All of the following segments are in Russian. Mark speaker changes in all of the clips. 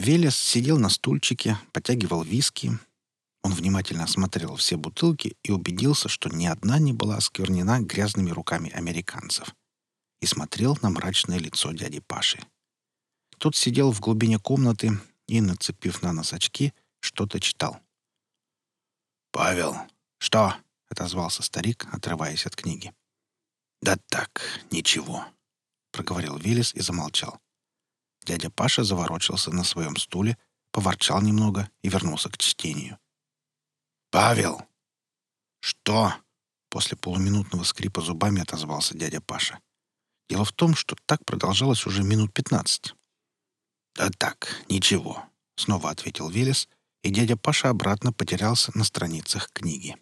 Speaker 1: Велес сидел на стульчике, потягивал виски. Он внимательно осмотрел все бутылки и убедился, что ни одна не была осквернена грязными руками американцев. И смотрел на мрачное лицо дяди Паши. Тот сидел в глубине комнаты и, нацепив на нос очки, что-то читал.
Speaker 2: «Павел,
Speaker 1: что?» — отозвался старик, отрываясь от книги.
Speaker 2: «Да так, ничего», — проговорил Виллис и замолчал.
Speaker 1: Дядя Паша заворочился на своем стуле, поворчал немного и вернулся к чтению.
Speaker 2: «Павел!»
Speaker 1: «Что?» — после полуминутного скрипа зубами отозвался дядя Паша. Дело в том, что так продолжалось уже минут пятнадцать.
Speaker 2: «Да так, ничего», —
Speaker 1: снова ответил Велес, и дядя Паша обратно потерялся на страницах книги.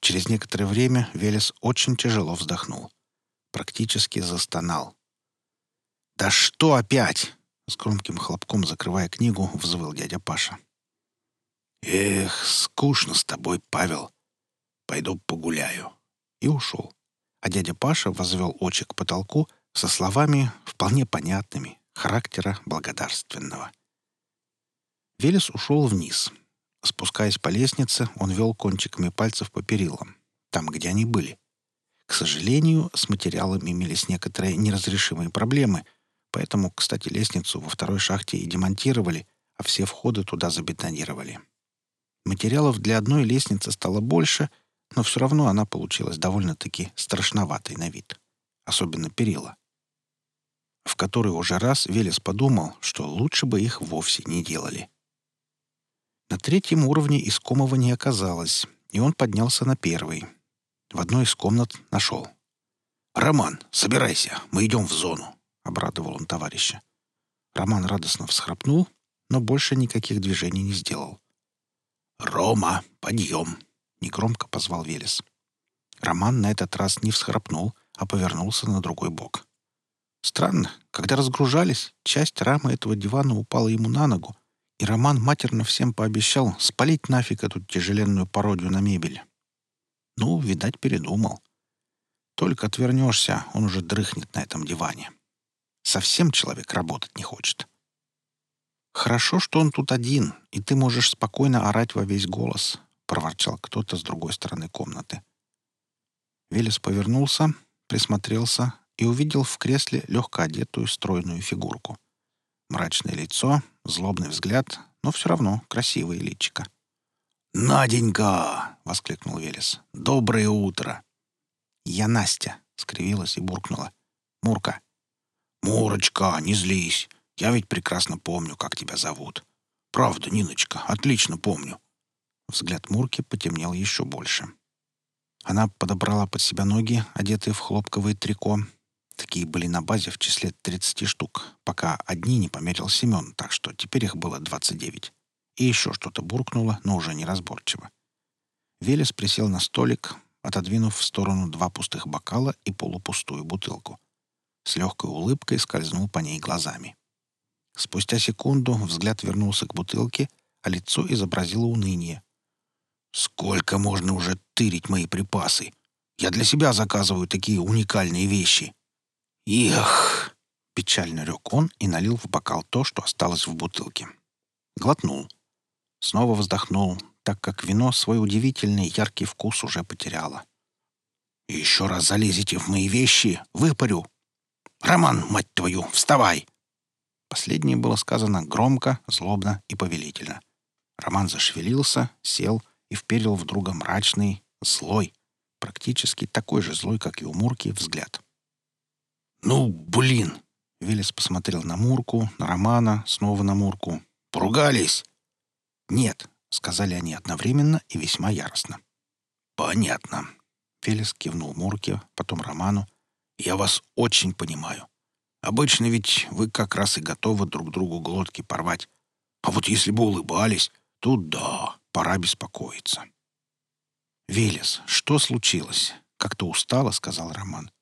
Speaker 1: Через некоторое время Велес очень тяжело вздохнул. Практически застонал. «Да что опять?» — с громким хлопком закрывая книгу, взвыл дядя Паша.
Speaker 2: «Эх, скучно с тобой, Павел. Пойду погуляю».
Speaker 1: И ушел. А дядя Паша возвел очи к потолку со словами, вполне понятными, характера благодарственного. Велес ушел вниз. Спускаясь по лестнице, он вел кончиками пальцев по перилам, там, где они были. К сожалению, с материалами имелись некоторые неразрешимые проблемы, поэтому, кстати, лестницу во второй шахте и демонтировали, а все входы туда забетонировали. Материалов для одной лестницы стало больше, но все равно она получилась довольно-таки страшноватой на вид. Особенно перила в который уже раз Велес подумал, что лучше бы их вовсе не делали. На третьем уровне искомого не оказалось, и он поднялся на первый. В одной из комнат нашел.
Speaker 2: «Роман, собирайся, мы идем в зону», — обрадовал он товарища.
Speaker 1: Роман радостно всхрапнул, но больше никаких движений не сделал.
Speaker 2: «Рома, подъем!» — негромко позвал Велес.
Speaker 1: Роман на этот раз не всхрапнул, а повернулся на другой бок. Странно, когда разгружались, часть рамы этого дивана упала ему на ногу, и Роман матерно всем пообещал спалить нафиг эту тяжеленную пародию на мебель. Ну, видать, передумал. Только отвернешься, он уже дрыхнет на этом диване. Совсем человек работать не хочет. «Хорошо, что он тут один, и ты можешь спокойно орать во весь голос», — проворчал кто-то с другой стороны комнаты. Велес повернулся, присмотрелся и увидел в кресле легко одетую стройную фигурку. Мрачное лицо, злобный взгляд, но все равно красивое личико.
Speaker 2: «Наденька!» — воскликнул Велес. «Доброе утро!»
Speaker 1: «Я Настя!» — скривилась и буркнула. «Мурка!»
Speaker 2: «Мурочка, не злись! Я ведь прекрасно помню, как тебя зовут. Правда, Ниночка, отлично помню!»
Speaker 1: Взгляд Мурки потемнел еще больше. Она подобрала под себя ноги, одетые в хлопковое трико, Такие были на базе в числе 30 штук, пока одни не померил Семен, так что теперь их было 29. И еще что-то буркнуло, но уже неразборчиво. Велес присел на столик, отодвинув в сторону два пустых бокала и полупустую бутылку. С легкой улыбкой скользнул по ней глазами. Спустя секунду взгляд вернулся к бутылке, а лицо изобразило уныние.
Speaker 2: «Сколько можно уже тырить мои припасы? Я для себя заказываю такие уникальные вещи!»
Speaker 1: «Эх!» — печально рёк он и налил в бокал то, что осталось в бутылке. Глотнул. Снова вздохнул, так как вино свой удивительный яркий вкус уже потеряло.
Speaker 2: «Еще раз залезете в мои вещи, выпарю! Роман, мать твою, вставай!»
Speaker 1: Последнее было сказано громко, злобно и повелительно. Роман зашевелился, сел и вперил в друга мрачный, злой, практически такой же злой, как и у Мурки, взгляд.
Speaker 2: «Ну, блин!»
Speaker 1: Велес посмотрел на Мурку, на Романа, снова на Мурку.
Speaker 2: «Поругались?»
Speaker 1: «Нет», — сказали они одновременно и весьма яростно.
Speaker 2: «Понятно».
Speaker 1: Велес кивнул Мурке, потом Роману.
Speaker 2: «Я вас очень понимаю. Обычно ведь вы как раз и готовы друг другу глотки порвать. А вот если бы улыбались, то да, пора беспокоиться».
Speaker 1: «Велес, что случилось?» — как-то устало, — сказал Роман.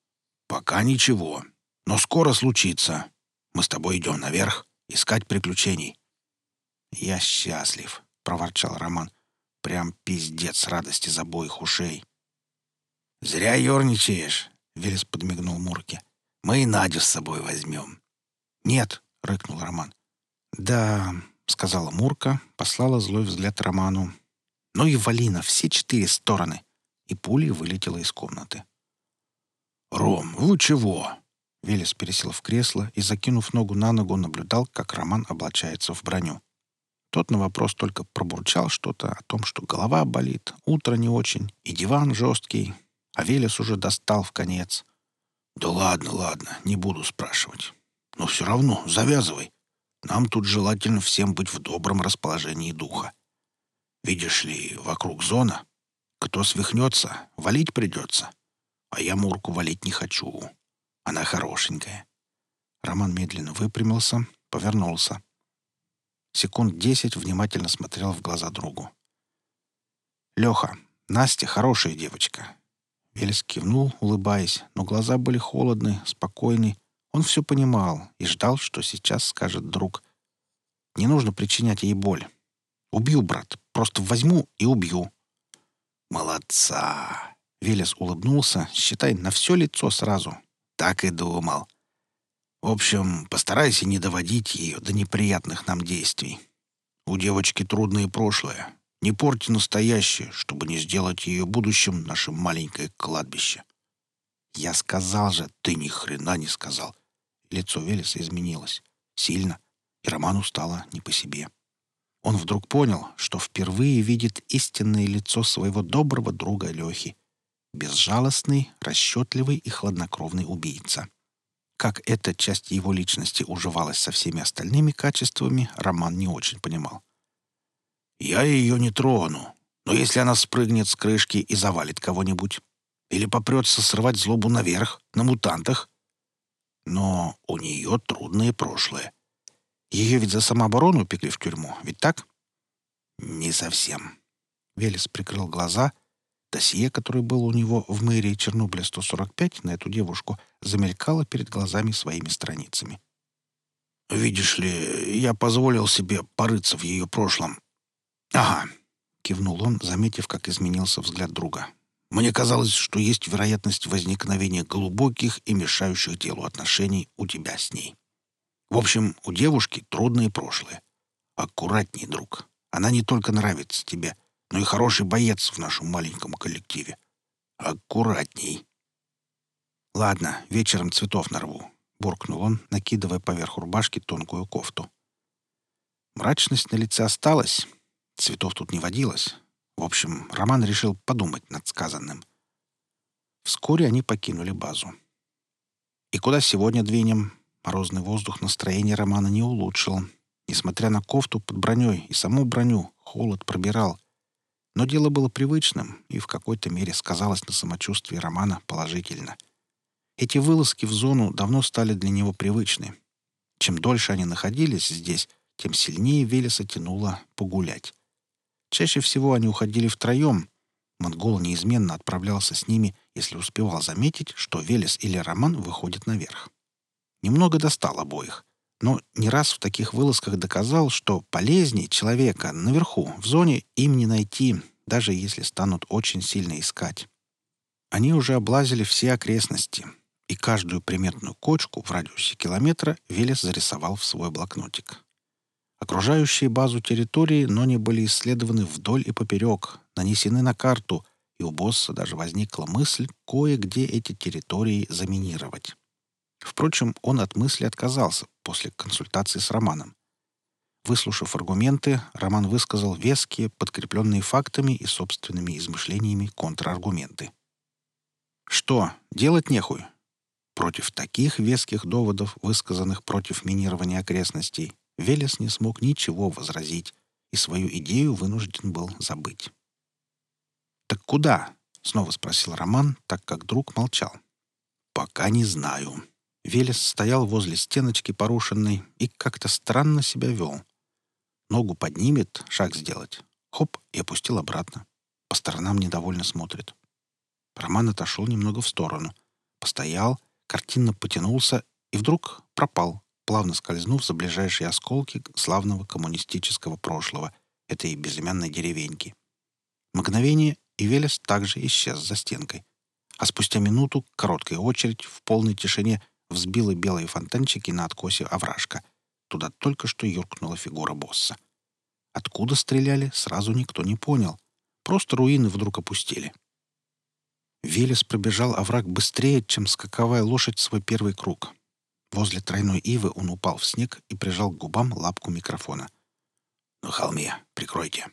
Speaker 2: «Пока ничего. Но скоро случится. Мы с тобой идем наверх искать приключений».
Speaker 1: «Я счастлив», — проворчал Роман. «Прям пиздец радости за обоих ушей».
Speaker 2: «Зря ерничаешь», — Велес подмигнул Мурке. «Мы и Надю с собой возьмем».
Speaker 1: «Нет», — рыкнул Роман. «Да», — сказала Мурка, послала злой взгляд Роману. «Ну и вали на все четыре стороны!» И пулей вылетела из комнаты.
Speaker 2: «Ром, вы чего?»
Speaker 1: Велес пересел в кресло и, закинув ногу на ногу, наблюдал, как Роман облачается в броню. Тот на вопрос только пробурчал что-то о том, что голова болит, утро не очень, и диван жесткий, а Велес уже достал в конец.
Speaker 2: «Да ладно, ладно, не буду спрашивать. Но все равно завязывай. Нам тут желательно всем быть в добром расположении духа. Видишь ли, вокруг зона. Кто свихнется, валить придется. А я Мурку валить не хочу. Она хорошенькая».
Speaker 1: Роман медленно выпрямился, повернулся. Секунд десять внимательно смотрел в глаза другу. «Леха, Настя хорошая девочка». Велес кивнул, улыбаясь, но глаза были холодны, спокойны. Он все понимал и ждал, что сейчас скажет друг. «Не нужно причинять ей боль. Убью, брат. Просто возьму и убью».
Speaker 2: «Молодца!»
Speaker 1: Велес улыбнулся, считай, на все лицо сразу.
Speaker 2: «Так и думал. В общем, постарайся не доводить ее до неприятных нам действий. У девочки трудное прошлое. Не порти настоящее, чтобы не сделать ее будущим наше маленькое кладбище.
Speaker 1: Я сказал же,
Speaker 2: ты ни хрена не сказал.
Speaker 1: Лицо Велеса изменилось. Сильно. И Роману стало не по себе. Он вдруг понял, что впервые видит истинное лицо своего доброго друга Лехи. Безжалостный, расчетливый и хладнокровный убийца. Как эта часть его личности уживалась со всеми остальными качествами, Роман не очень понимал.
Speaker 2: «Я ее не трону, но если она спрыгнет с крышки и завалит кого-нибудь, или попрется срывать злобу наверх, на мутантах, но у нее трудное прошлое.
Speaker 1: Ее ведь за самооборону пекли в тюрьму, ведь так?»
Speaker 2: «Не совсем».
Speaker 1: Велес прикрыл глаза Досье, которое было у него в мэрии Чернобыля-145 на эту девушку, замелькало перед глазами своими страницами.
Speaker 2: «Видишь ли, я позволил себе порыться в ее прошлом».
Speaker 1: «Ага», — кивнул он, заметив, как изменился взгляд друга.
Speaker 2: «Мне казалось, что есть вероятность возникновения глубоких и мешающих делу отношений у тебя с ней. В общем, у девушки трудное прошлое. Аккуратней, друг. Она не только нравится тебе, но и хороший боец в нашем маленьком коллективе. Аккуратней.
Speaker 1: «Ладно, вечером цветов нарву», — буркнул он, накидывая поверх рубашки тонкую кофту. Мрачность на лице осталась. Цветов тут не водилось. В общем, Роман решил подумать над сказанным. Вскоре они покинули базу. «И куда сегодня двинем?» Морозный воздух настроение Романа не улучшил. Несмотря на кофту под броней и саму броню, холод пробирал. Но дело было привычным и в какой-то мере сказалось на самочувствии Романа положительно. Эти вылазки в зону давно стали для него привычны. Чем дольше они находились здесь, тем сильнее Велеса тянуло погулять. Чаще всего они уходили втроем. Монгол неизменно отправлялся с ними, если успевал заметить, что Велес или Роман выходят наверх. Немного достал обоих но не раз в таких вылазках доказал, что полезнее человека наверху, в зоне, им не найти, даже если станут очень сильно искать. Они уже облазили все окрестности, и каждую приметную кочку в радиусе километра Велес зарисовал в свой блокнотик. Окружающие базу территории, но не были исследованы вдоль и поперек, нанесены на карту, и у босса даже возникла мысль кое-где эти территории заминировать. Впрочем, он от мысли отказался после консультации с Романом. Выслушав аргументы, Роман высказал веские, подкрепленные фактами и собственными измышлениями контраргументы. Что, делать нехуй? Против таких веских доводов, высказанных против минирования окрестностей, Велес не смог ничего возразить и свою идею вынужден был забыть. «Так куда?» — снова спросил Роман, так как друг молчал.
Speaker 2: «Пока не знаю»,
Speaker 1: Велес стоял возле стеночки порушенной и как-то странно себя вел. Ногу поднимет, шаг сделать. Хоп, и опустил обратно. По сторонам недовольно смотрит. Роман отошел немного в сторону. Постоял, картинно потянулся и вдруг пропал, плавно скользнув за ближайшие осколки славного коммунистического прошлого этой безымянной деревеньки. Мгновение, и Велес также исчез за стенкой. А спустя минуту короткая очередь в полной тишине взбила белые фонтанчики на откосе овражка. туда только что юркнула фигура босса. Откуда стреляли, сразу никто не понял. Просто руины вдруг опустили. Велес пробежал овраг быстрее, чем скаковая лошадь свой первый круг. Возле тройной ивы он упал в снег и прижал к губам лапку микрофона. «На холме, прикройте».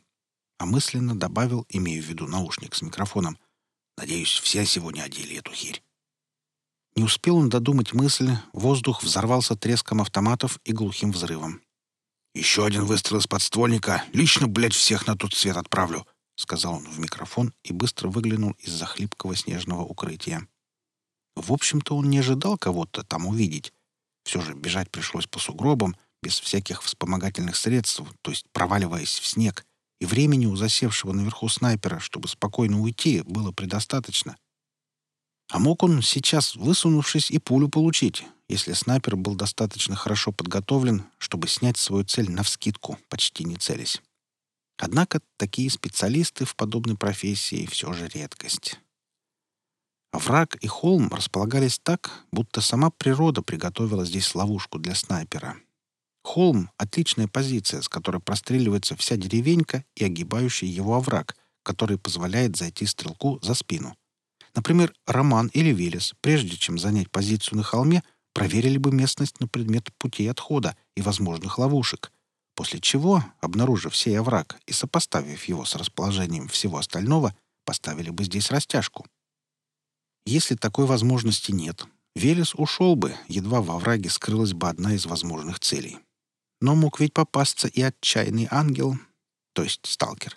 Speaker 1: А мысленно добавил, имея в виду наушник с микрофоном, «Надеюсь, все сегодня одели эту херь». Не успел он додумать мысль, воздух взорвался треском автоматов и глухим взрывом. «Еще один выстрел из подствольника. Лично, блядь, всех на тот свет отправлю», — сказал он в микрофон и быстро выглянул из-за хлипкого снежного укрытия. В общем-то, он не ожидал кого-то там увидеть. Все же бежать пришлось по сугробам, без всяких вспомогательных средств, то есть проваливаясь в снег, и времени у засевшего наверху снайпера, чтобы спокойно уйти, было предостаточно. А мог он сейчас, высунувшись, и пулю получить, если снайпер был достаточно хорошо подготовлен, чтобы снять свою цель навскидку, почти не целясь. Однако такие специалисты в подобной профессии все же редкость. Враг и холм располагались так, будто сама природа приготовила здесь ловушку для снайпера. Холм — отличная позиция, с которой простреливается вся деревенька и огибающий его овраг, который позволяет зайти стрелку за спину. Например, Роман или Велес, прежде чем занять позицию на холме, проверили бы местность на предмет путей отхода и возможных ловушек, после чего, обнаружив сей овраг и сопоставив его с расположением всего остального, поставили бы здесь растяжку. Если такой возможности нет, Велес ушел бы, едва во враге скрылась бы одна из возможных целей. Но мог ведь попасться и отчаянный ангел, то есть сталкер.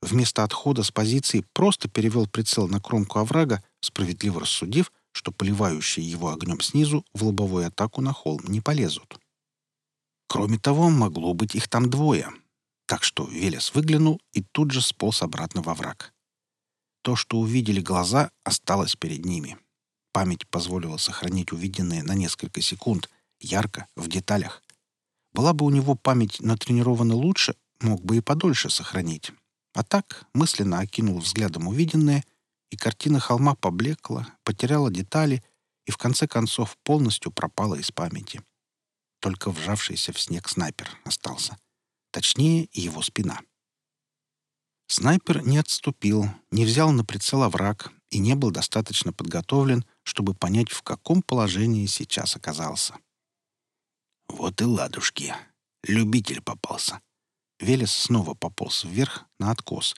Speaker 1: Вместо отхода с позиции просто перевел прицел на кромку оврага, справедливо рассудив, что поливающие его огнем снизу в лобовую атаку на холм не полезут. Кроме того, могло быть их там двое. Так что Велес выглянул и тут же сполз обратно во враг. То, что увидели глаза, осталось перед ними. Память позволила сохранить увиденное на несколько секунд, ярко, в деталях. Была бы у него память натренирована лучше, мог бы и подольше сохранить. А так мысленно окинул взглядом увиденное, и картина холма поблекла, потеряла детали и в конце концов полностью пропала из памяти. Только вжавшийся в снег снайпер остался. Точнее, его спина. Снайпер не отступил, не взял на прицел овраг и не был достаточно подготовлен, чтобы понять, в каком положении сейчас оказался. Вот и ладушки. Любитель попался. Велес снова пополз вверх на откос.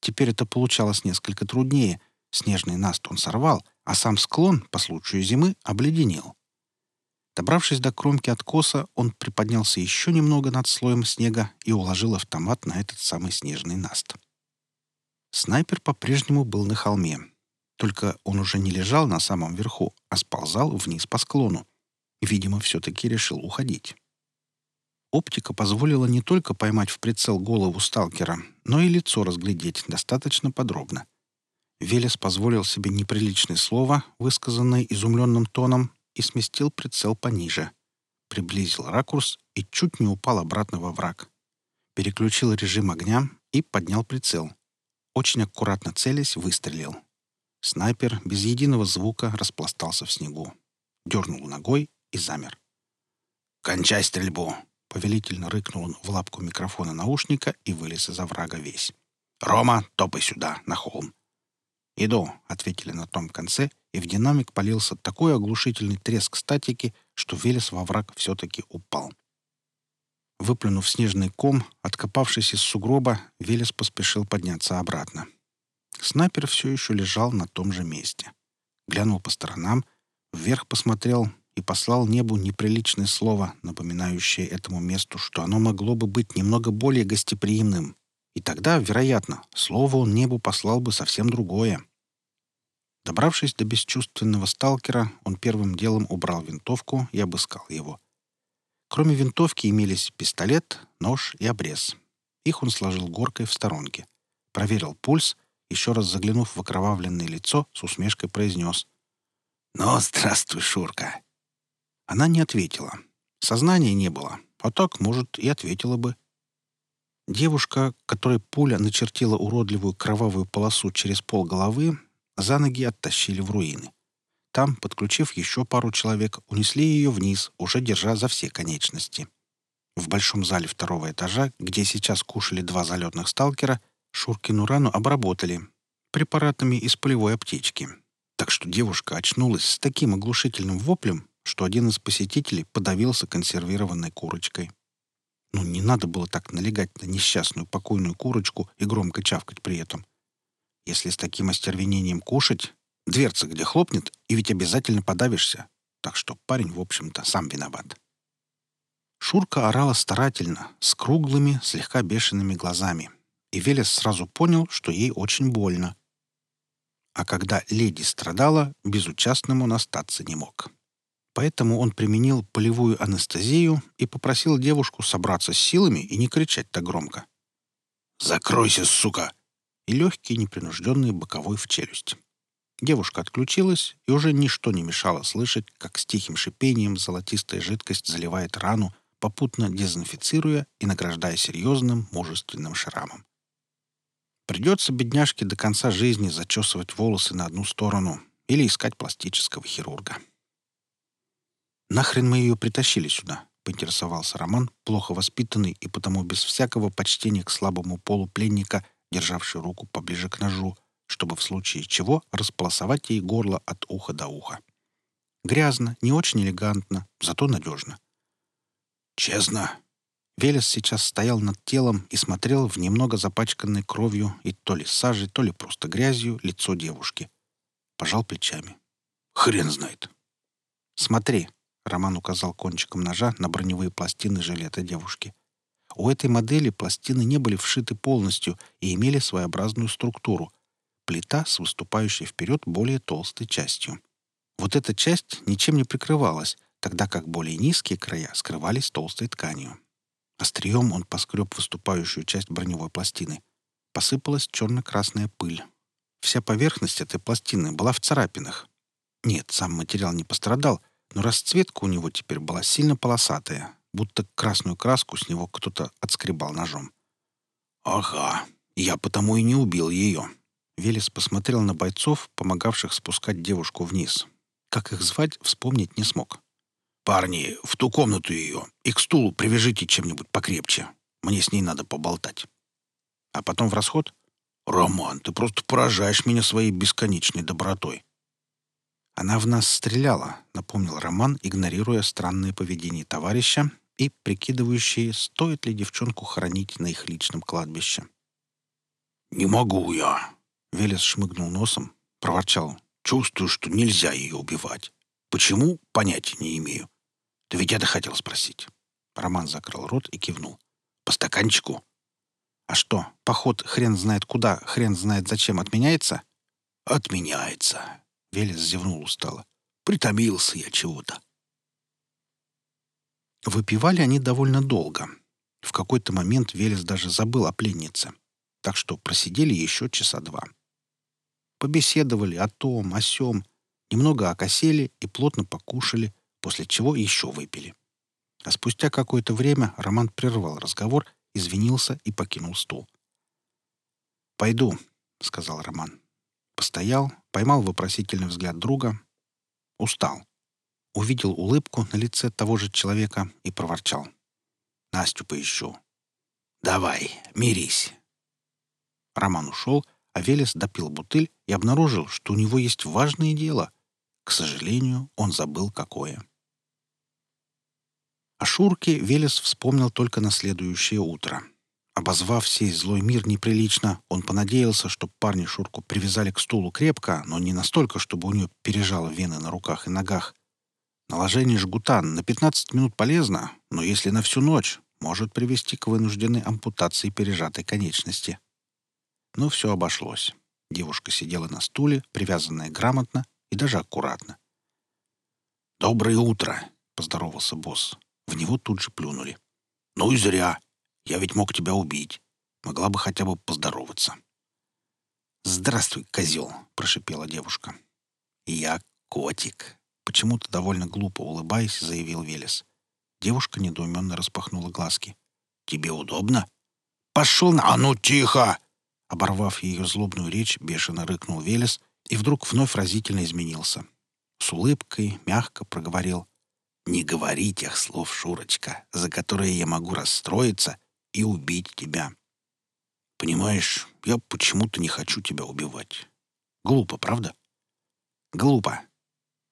Speaker 1: Теперь это получалось несколько труднее. Снежный наст он сорвал, а сам склон, по случаю зимы, обледенел. Добравшись до кромки откоса, он приподнялся еще немного над слоем снега и уложил автомат на этот самый снежный наст. Снайпер по-прежнему был на холме. Только он уже не лежал на самом верху, а сползал вниз по склону. Видимо, все-таки решил уходить. Оптика позволила не только поймать в прицел голову сталкера, но и лицо разглядеть достаточно подробно. Велес позволил себе неприличное слово, высказанное изумленным тоном, и сместил прицел пониже. Приблизил ракурс и чуть не упал обратно во враг. Переключил режим огня и поднял прицел. Очень аккуратно целясь, выстрелил. Снайпер без единого звука распластался в снегу. Дернул ногой и замер. «Кончай стрельбу!» — повелительно рыкнул он в лапку микрофона наушника и вылез из оврага весь. «Рома, топай сюда, на холм!» «Иду», — ответили на том конце, и в динамик полился такой оглушительный треск статики, что Велес во враг все-таки упал. Выплюнув снежный ком, откопавшись из сугроба, Велес поспешил подняться обратно. Снайпер все еще лежал на том же месте. Глянул по сторонам, вверх посмотрел и послал небу неприличное слово, напоминающее этому месту, что оно могло бы быть немного более гостеприимным. И тогда, вероятно, слово он небу послал бы совсем другое. Добравшись до бесчувственного сталкера, он первым делом убрал винтовку и обыскал его. Кроме винтовки имелись пистолет, нож и обрез. Их он сложил горкой в сторонке. Проверил пульс, еще раз заглянув в окровавленное лицо, с усмешкой произнес. «Ну, здравствуй, Шурка!» Она не ответила. Сознания не было, а так, может, и ответила бы. Девушка, которой пуля начертила уродливую кровавую полосу через пол головы, за ноги оттащили в руины. Там, подключив еще пару человек, унесли ее вниз, уже держа за все конечности. В большом зале второго этажа, где сейчас кушали два залетных сталкера, Шуркину рану обработали препаратами из полевой аптечки. Так что девушка очнулась с таким оглушительным воплем, что один из посетителей подавился консервированной курочкой. Ну, не надо было так налегать на несчастную покойную курочку и громко чавкать при этом. Если с таким остервенением кушать, дверца где хлопнет, и ведь обязательно подавишься. Так что парень, в общем-то, сам виноват. Шурка орала старательно, с круглыми, слегка бешеными глазами. И Велес сразу понял, что ей очень больно. А когда леди страдала, безучастным он остаться не мог. Поэтому он применил полевую анестезию и попросил девушку собраться с силами и не кричать так громко.
Speaker 2: «Закройся, сука!»
Speaker 1: И легкий непринужденный боковой в челюсть. Девушка отключилась, и уже ничто не мешало слышать, как с тихим шипением золотистая жидкость заливает рану, попутно дезинфицируя и награждая серьезным, мужественным шрамом. Придется бедняжке до конца жизни зачесывать волосы на одну сторону или искать пластического хирурга. «Нахрен мы ее притащили сюда?» — поинтересовался Роман, плохо воспитанный и потому без всякого почтения к слабому полу пленника, державший руку поближе к ножу, чтобы в случае чего располосовать ей горло от уха до уха. Грязно, не очень элегантно, зато надежно.
Speaker 2: «Честно?»
Speaker 1: Велес сейчас стоял над телом и смотрел в немного запачканной кровью и то ли сажей, то ли просто грязью лицо девушки. Пожал плечами.
Speaker 2: «Хрен знает».
Speaker 1: «Смотри», — Роман указал кончиком ножа на броневые пластины жилета девушки. У этой модели пластины не были вшиты полностью и имели своеобразную структуру — плита с выступающей вперед более толстой частью. Вот эта часть ничем не прикрывалась, тогда как более низкие края скрывались толстой тканью. Острием он поскреб выступающую часть броневой пластины. Посыпалась черно-красная пыль. Вся поверхность этой пластины была в царапинах. Нет, сам материал не пострадал, но расцветка у него теперь была сильно полосатая, будто красную краску с него кто-то отскребал ножом.
Speaker 2: «Ага, я потому и не убил ее»,
Speaker 1: Велес посмотрел на бойцов, помогавших спускать девушку вниз. Как их звать, вспомнить не смог.
Speaker 2: «Парни, в ту комнату ее и к стулу привяжите чем-нибудь покрепче. Мне с ней надо поболтать».
Speaker 1: «А потом в расход?»
Speaker 2: «Роман, ты просто поражаешь меня своей бесконечной добротой».
Speaker 1: «Она в нас стреляла», — напомнил Роман, игнорируя странное поведение товарища и прикидывающие, стоит ли девчонку хоронить на их личном кладбище.
Speaker 2: «Не могу я»,
Speaker 1: Велес шмыгнул носом, проворчал.
Speaker 2: «Чувствую, что нельзя ее убивать. Почему? Понятия не имею. Ты ведь это хотел спросить».
Speaker 1: Роман закрыл рот и кивнул.
Speaker 2: «По стаканчику?»
Speaker 1: «А что, поход хрен знает куда, хрен знает зачем отменяется?»
Speaker 2: «Отменяется», —
Speaker 1: Велес зевнул устало.
Speaker 2: «Притомился я чего-то».
Speaker 1: Выпивали они довольно долго. В какой-то момент Велес даже забыл о пленнице. Так что просидели еще часа два. Побеседовали о том, о сём, немного окосели и плотно покушали, после чего еще выпили. А спустя какое-то время Роман прервал разговор, извинился и покинул стул. «Пойду», — сказал Роман. Постоял, поймал вопросительный взгляд друга. Устал. Увидел улыбку на лице того же человека и проворчал. «Настю поищу».
Speaker 2: «Давай, мирись».
Speaker 1: Роман ушел, а Велес допил бутыль и обнаружил, что у него есть важное дело. К сожалению, он забыл, какое. О Шурке Велес вспомнил только на следующее утро. Обозвав сей злой мир неприлично, он понадеялся, что парни Шурку привязали к стулу крепко, но не настолько, чтобы у нее пережало вены на руках и ногах. Наложение жгута на 15 минут полезно, но если на всю ночь, может привести к вынужденной ампутации пережатой конечности. Но все обошлось. Девушка сидела на стуле, привязанная грамотно и даже аккуратно.
Speaker 2: «Доброе утро!»
Speaker 1: — поздоровался босс. В него тут же плюнули.
Speaker 2: «Ну и зря. Я ведь мог тебя убить. Могла бы хотя бы поздороваться».
Speaker 1: «Здравствуй, козел!» — прошипела девушка.
Speaker 2: «Я котик!»
Speaker 1: — почему-то довольно глупо улыбаясь, заявил Велес. Девушка недоуменно распахнула глазки.
Speaker 2: «Тебе удобно?» «Пошел на... А ну, тихо!»
Speaker 1: Оборвав ее злобную речь, бешено рыкнул Велес и вдруг вновь разительно изменился. С улыбкой, мягко проговорил.
Speaker 2: Не говори тех слов, Шурочка, за которые я могу расстроиться и убить тебя. Понимаешь, я почему-то не хочу тебя убивать. Глупо, правда? Глупо.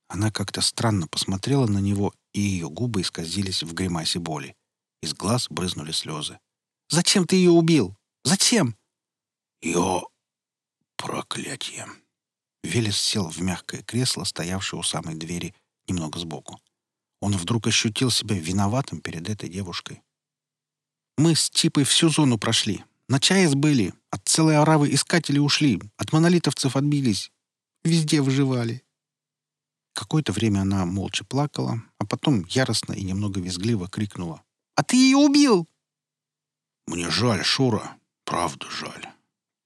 Speaker 2: Она как-то странно посмотрела на него, и ее губы исказились в гримасе боли. Из глаз брызнули слезы. «Зачем ты ее убил? Зачем?» «Я... проклятие!» Велес сел в мягкое кресло, стоявшее у самой двери, немного сбоку. Он вдруг ощутил себя виноватым перед этой девушкой. «Мы с Типой всю зону прошли. На ЧАЭС были. От целой оравы искателей ушли. От монолитовцев отбились. Везде выживали». Какое-то время она молча плакала, а потом яростно и немного визгливо крикнула. «А ты ее убил!» «Мне жаль, Шура. Правда жаль».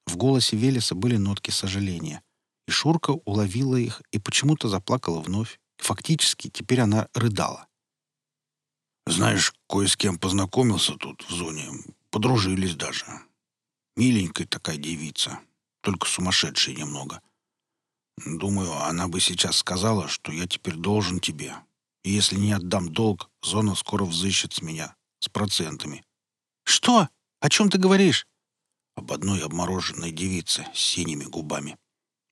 Speaker 2: В голосе Велеса были нотки сожаления. И Шурка уловила их и почему-то заплакала вновь. Фактически, теперь она рыдала. «Знаешь, кое с кем познакомился тут, в зоне. Подружились даже. Миленькая такая девица, только сумасшедшая немного. Думаю, она бы сейчас сказала, что я теперь должен тебе. И если не отдам долг, зона скоро взыщет с меня. С процентами. Что? О чем ты говоришь? Об одной обмороженной девице с синими губами.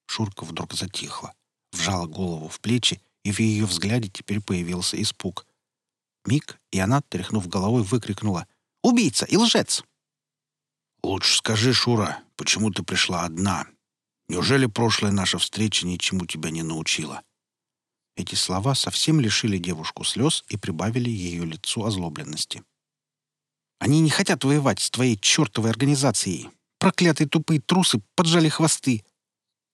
Speaker 2: Шурка вдруг затихла, вжала голову в плечи, и в ее взгляде теперь появился испуг. Миг, и она, тряхнув головой, выкрикнула «Убийца и лжец!» «Лучше скажи, Шура, почему ты пришла одна? Неужели прошлая наша встреча ничему тебя не научила?» Эти слова совсем лишили девушку слез и прибавили ее лицу озлобленности. «Они не хотят воевать с твоей чертовой организацией. Проклятые тупые трусы поджали хвосты.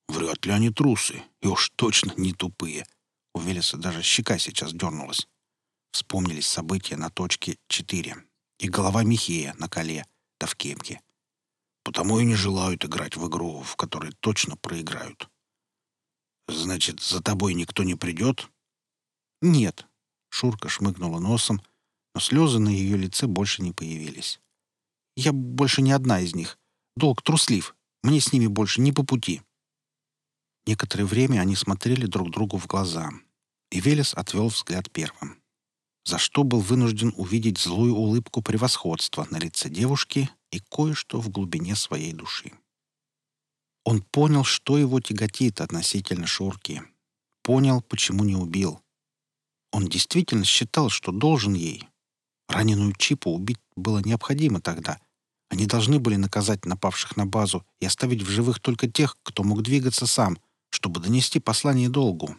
Speaker 2: Вряд ли они трусы, и уж точно не тупые. У Велеса даже щека сейчас дернулась. Вспомнились события на точке 4 и голова Михея на коле, да в кепке. Потому и не желают играть в игру, в которой точно проиграют. Значит, за тобой никто не придет? Нет. Шурка шмыгнула носом, но слезы на ее лице больше не появились. Я больше не одна из них. Долг труслив. Мне с ними больше не по пути. Некоторое время они смотрели друг другу в глаза, и Велес отвел взгляд первым. За что был вынужден увидеть злую улыбку превосходства на лице девушки и кое-что в глубине своей души. Он понял, что его тяготит относительно Шурки. Понял, почему не убил. Он действительно считал, что должен ей. Раненую Чипу убить было необходимо тогда. Они должны были наказать напавших на базу и оставить в живых только тех, кто мог двигаться сам — чтобы донести послание долгу.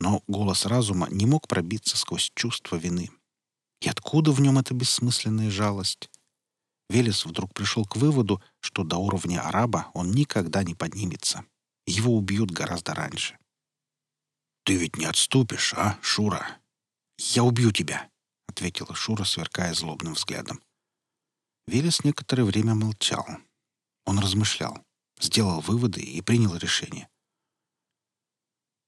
Speaker 2: Но голос разума не мог пробиться сквозь чувство вины. И откуда в нем эта бессмысленная жалость? Велес вдруг пришел к выводу, что до уровня араба он никогда не поднимется. Его убьют гораздо раньше. «Ты ведь не отступишь, а, Шура?» «Я убью тебя», — ответила Шура, сверкая злобным взглядом. Велес некоторое время молчал. Он размышлял, сделал выводы и принял решение.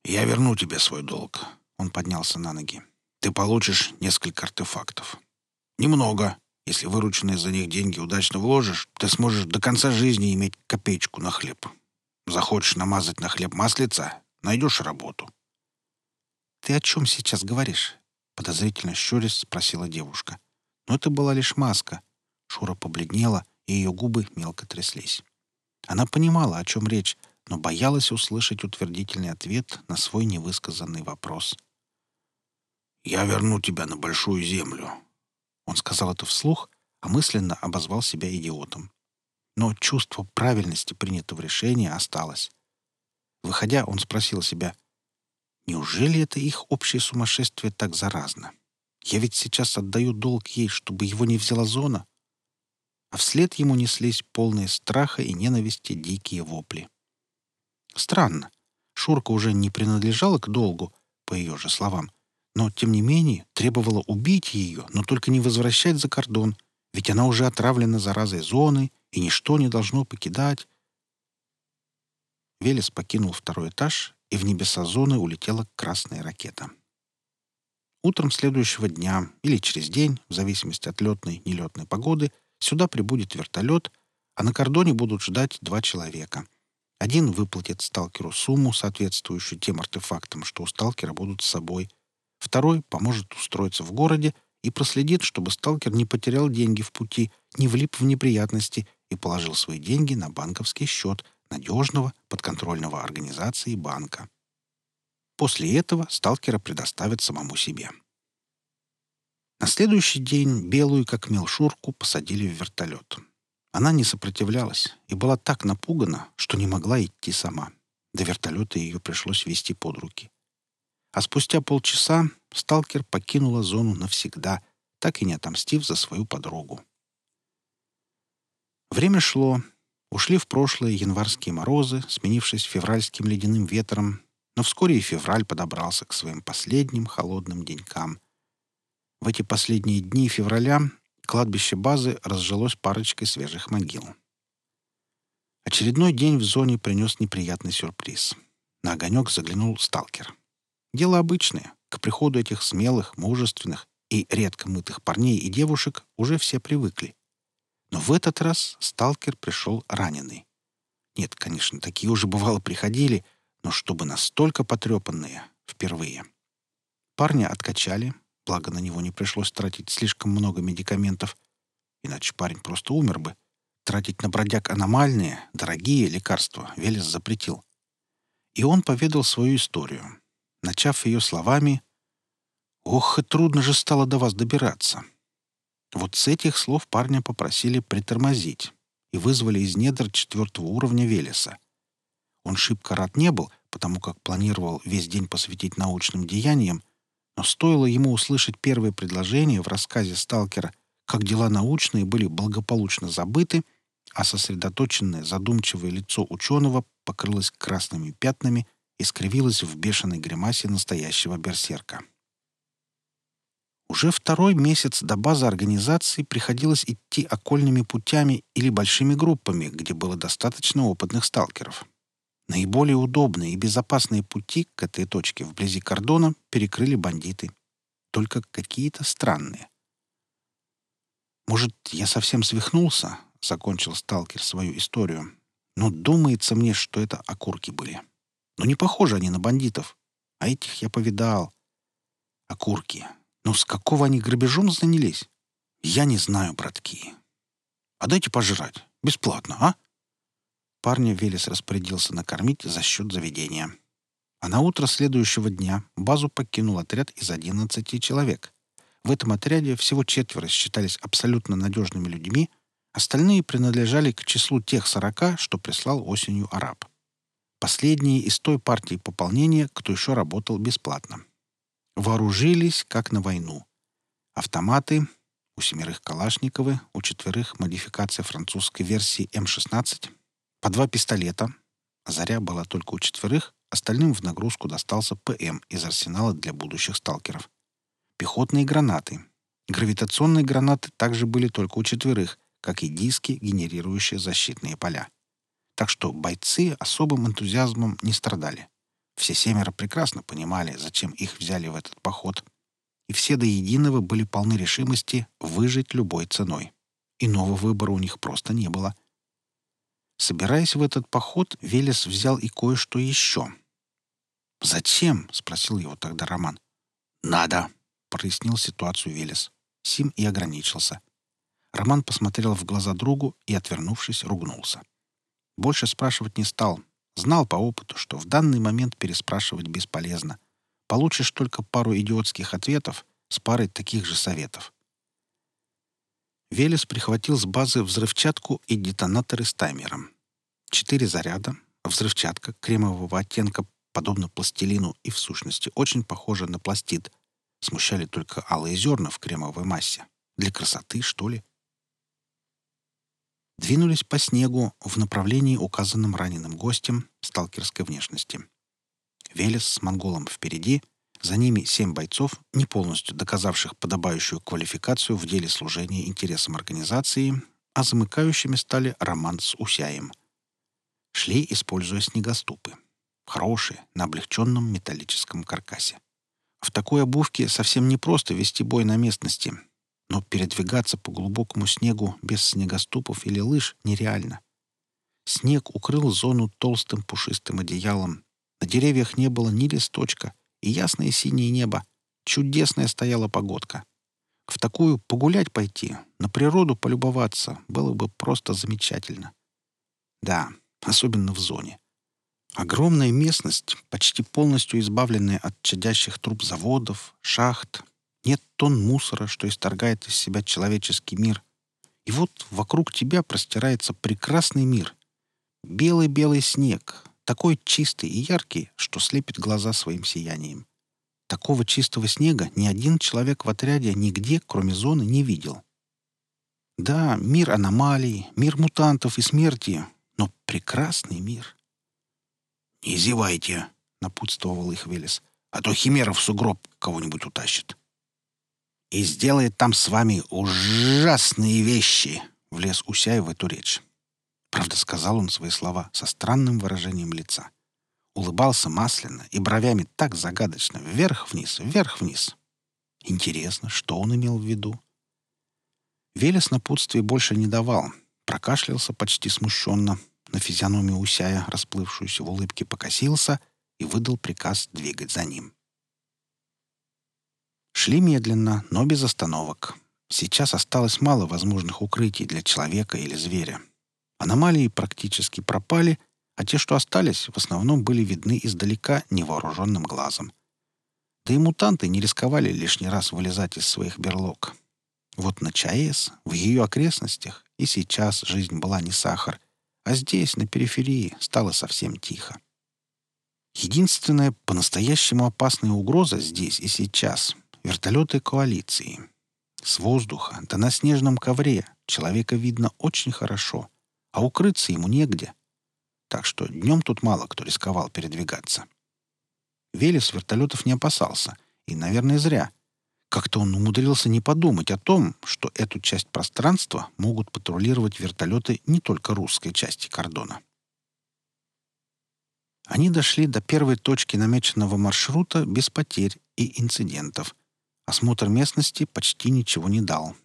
Speaker 2: «Я верну тебе свой долг». Он поднялся на ноги. «Ты получишь несколько артефактов. Немного. Если вырученные за них деньги удачно вложишь, ты сможешь до конца жизни иметь копеечку на хлеб. Захочешь намазать на хлеб маслица — найдешь работу». «Ты о чем сейчас говоришь?» — подозрительно щурясь спросила девушка. Но это была лишь маска. Шура побледнела, и ее губы мелко тряслись. Она понимала, о чем речь, но боялась услышать утвердительный ответ на свой невысказанный вопрос. «Я верну тебя на большую землю». Он сказал это вслух, а мысленно обозвал себя идиотом. Но чувство правильности принятого решения осталось. Выходя, он спросил себя, «Неужели это их общее сумасшествие так заразно? Я ведь сейчас отдаю долг ей, чтобы его не взяла зона». А вслед ему неслись полные страха и ненависти дикие вопли. Странно. Шурка уже не принадлежала к долгу, по ее же словам, но, тем не менее, требовала убить ее, но только не возвращать за кордон, ведь она уже отравлена заразой зоны, и ничто не должно покидать. Велес покинул второй этаж, и в небеса зоны улетела красная ракета. Утром следующего дня или через день, в зависимости от летной-нелетной погоды, сюда прибудет вертолет, а на кордоне будут ждать два человека — один выплатит сталкеру сумму, соответствующую тем артефактам, что у сталкера будут с собой.
Speaker 1: Второй поможет устроиться в городе и проследит, чтобы сталкер не потерял деньги в пути, не влип в неприятности и положил свои деньги на банковский счет надежного подконтрольного организации банка. После этого сталкера предоставят самому себе. На следующий день белую, как мел Шурку, посадили в вертолет. Она не сопротивлялась и была так напугана, что не могла идти сама. До вертолета ее пришлось вести под руки. А спустя полчаса сталкер покинула зону навсегда, так и не отомстив за свою подругу. Время шло. Ушли в прошлое январские морозы, сменившись февральским ледяным ветром, но вскоре и февраль подобрался к своим последним холодным денькам. В эти последние дни февраля кладбище базы разжилось парочкой свежих могил. Очередной день в зоне принес неприятный сюрприз. На огонек заглянул сталкер. Дело обычное. К приходу этих смелых, мужественных и редко мытых парней и девушек уже все привыкли. Но в этот раз сталкер пришел раненый. Нет, конечно, такие уже бывало приходили, но чтобы настолько потрепанные — впервые. Парня откачали, благо на него не пришлось тратить слишком много медикаментов, иначе парень просто умер бы. Тратить на бродяг аномальные, дорогие лекарства Велес запретил. И он поведал свою историю, начав ее словами «Ох, и трудно же стало до вас добираться». Вот с этих слов парня попросили притормозить и вызвали из недр четвертого уровня Велеса. Он шибко рад не был, потому как планировал весь день посвятить научным деяниям, но стоило ему услышать первое предложение в рассказе сталкера, как дела научные были благополучно забыты, а сосредоточенное задумчивое лицо ученого покрылось красными пятнами и скривилась в бешеной гримасе настоящего берсерка. Уже второй месяц до базы организации приходилось идти окольными путями или большими группами, где было достаточно опытных сталкеров. Наиболее удобные и безопасные пути к этой точке вблизи кордона перекрыли бандиты. Только какие-то странные. «Может, я совсем свихнулся?» — закончил сталкер свою историю. «Но думается мне, что это окурки были». Но не похожи они на бандитов. А этих я повидал. Окурки. Ну с какого они грабежом занялись? Я не знаю, братки. А дайте пожрать. Бесплатно, а? Парня Велес распорядился накормить за счет заведения. А на утро следующего дня базу покинул отряд из 11 человек. В этом отряде всего четверо считались абсолютно надежными людьми, остальные принадлежали к числу тех сорока, что прислал осенью араб. Последние из той партии пополнения, кто еще работал бесплатно. Вооружились, как на войну. Автоматы, у семерых Калашниковы, у четверых модификация французской версии М-16, по два пистолета. Заря была только у четверых, остальным в нагрузку достался ПМ из арсенала для будущих сталкеров. Пехотные гранаты. Гравитационные гранаты также были только у четверых, как и диски, генерирующие защитные поля так что бойцы особым энтузиазмом не страдали. Все семеро прекрасно понимали, зачем их взяли в этот поход, и все до единого были полны решимости выжить любой ценой. Иного выбора у них просто не было. Собираясь в этот поход, Велес взял и кое-что еще. «Зачем?» — спросил его тогда Роман. «Надо!» — прояснил ситуацию Велес. Сим и ограничился. Роман посмотрел в глаза другу и, отвернувшись, ругнулся. Больше спрашивать не стал. Знал по опыту, что в данный момент переспрашивать бесполезно. Получишь только пару идиотских ответов с парой таких же советов. Велес прихватил с базы взрывчатку и детонаторы с таймером. Четыре заряда, взрывчатка кремового оттенка, подобно пластилину и в сущности очень похожа на пластид. Смущали только алые зерна в кремовой массе. Для красоты, что ли? двинулись по снегу в направлении, указанном раненым гостем сталкерской внешности. Велес с монголом впереди, за ними семь бойцов, не полностью доказавших подобающую квалификацию в деле служения интересам организации, а замыкающими стали Роман с Усяем. Шли, используя снегоступы. Хорошие, на облегченном металлическом каркасе. В такой обувке совсем не просто вести бой на местности — но передвигаться по глубокому снегу без снегоступов или лыж нереально. Снег укрыл зону толстым пушистым одеялом. На деревьях не было ни листочка, и ясное синее небо. Чудесная стояла погодка. В такую погулять пойти, на природу полюбоваться, было бы просто замечательно. Да, особенно в зоне. Огромная местность, почти полностью избавленная от чадящих труб заводов, шахт. Нет тонн мусора, что исторгает из себя человеческий мир. И вот вокруг тебя простирается прекрасный мир. Белый-белый снег, такой чистый и яркий, что слепит глаза своим сиянием. Такого чистого снега ни один человек в отряде нигде, кроме зоны, не видел. Да, мир аномалий, мир мутантов и смерти, но прекрасный мир.
Speaker 2: «Не зевайте», — напутствовал их Велес, «а то химера в сугроб кого-нибудь утащит».
Speaker 1: «И сделает там с вами ужасные вещи», — влез Усяй в эту речь. Правда, сказал он свои слова со странным выражением лица. Улыбался масляно и бровями так загадочно, вверх-вниз, вверх-вниз. Интересно, что он имел в виду? Велес напутствий больше не давал, прокашлялся почти смущенно, на физиономию Усяя, расплывшуюся в улыбке, покосился и выдал приказ двигать за ним. Шли медленно, но без остановок. Сейчас осталось мало возможных укрытий для человека или зверя. Аномалии практически пропали, а те, что остались, в основном были видны издалека невооруженным глазом. Да и мутанты не рисковали лишний раз вылезать из своих берлог. Вот на ЧАЭС, в ее окрестностях, и сейчас жизнь была не сахар — а здесь, на периферии, стало совсем тихо. Единственная по-настоящему опасная угроза здесь и сейчас — вертолеты коалиции. С воздуха, да на снежном ковре, человека видно очень хорошо, а укрыться ему негде. Так что днем тут мало кто рисковал передвигаться. Велес вертолетов не опасался, и, наверное, зря — как-то он умудрился не подумать о том, что эту часть пространства могут патрулировать вертолеты не только русской части кордона. Они дошли до первой точки намеченного маршрута без потерь и инцидентов. Осмотр местности почти ничего не дал.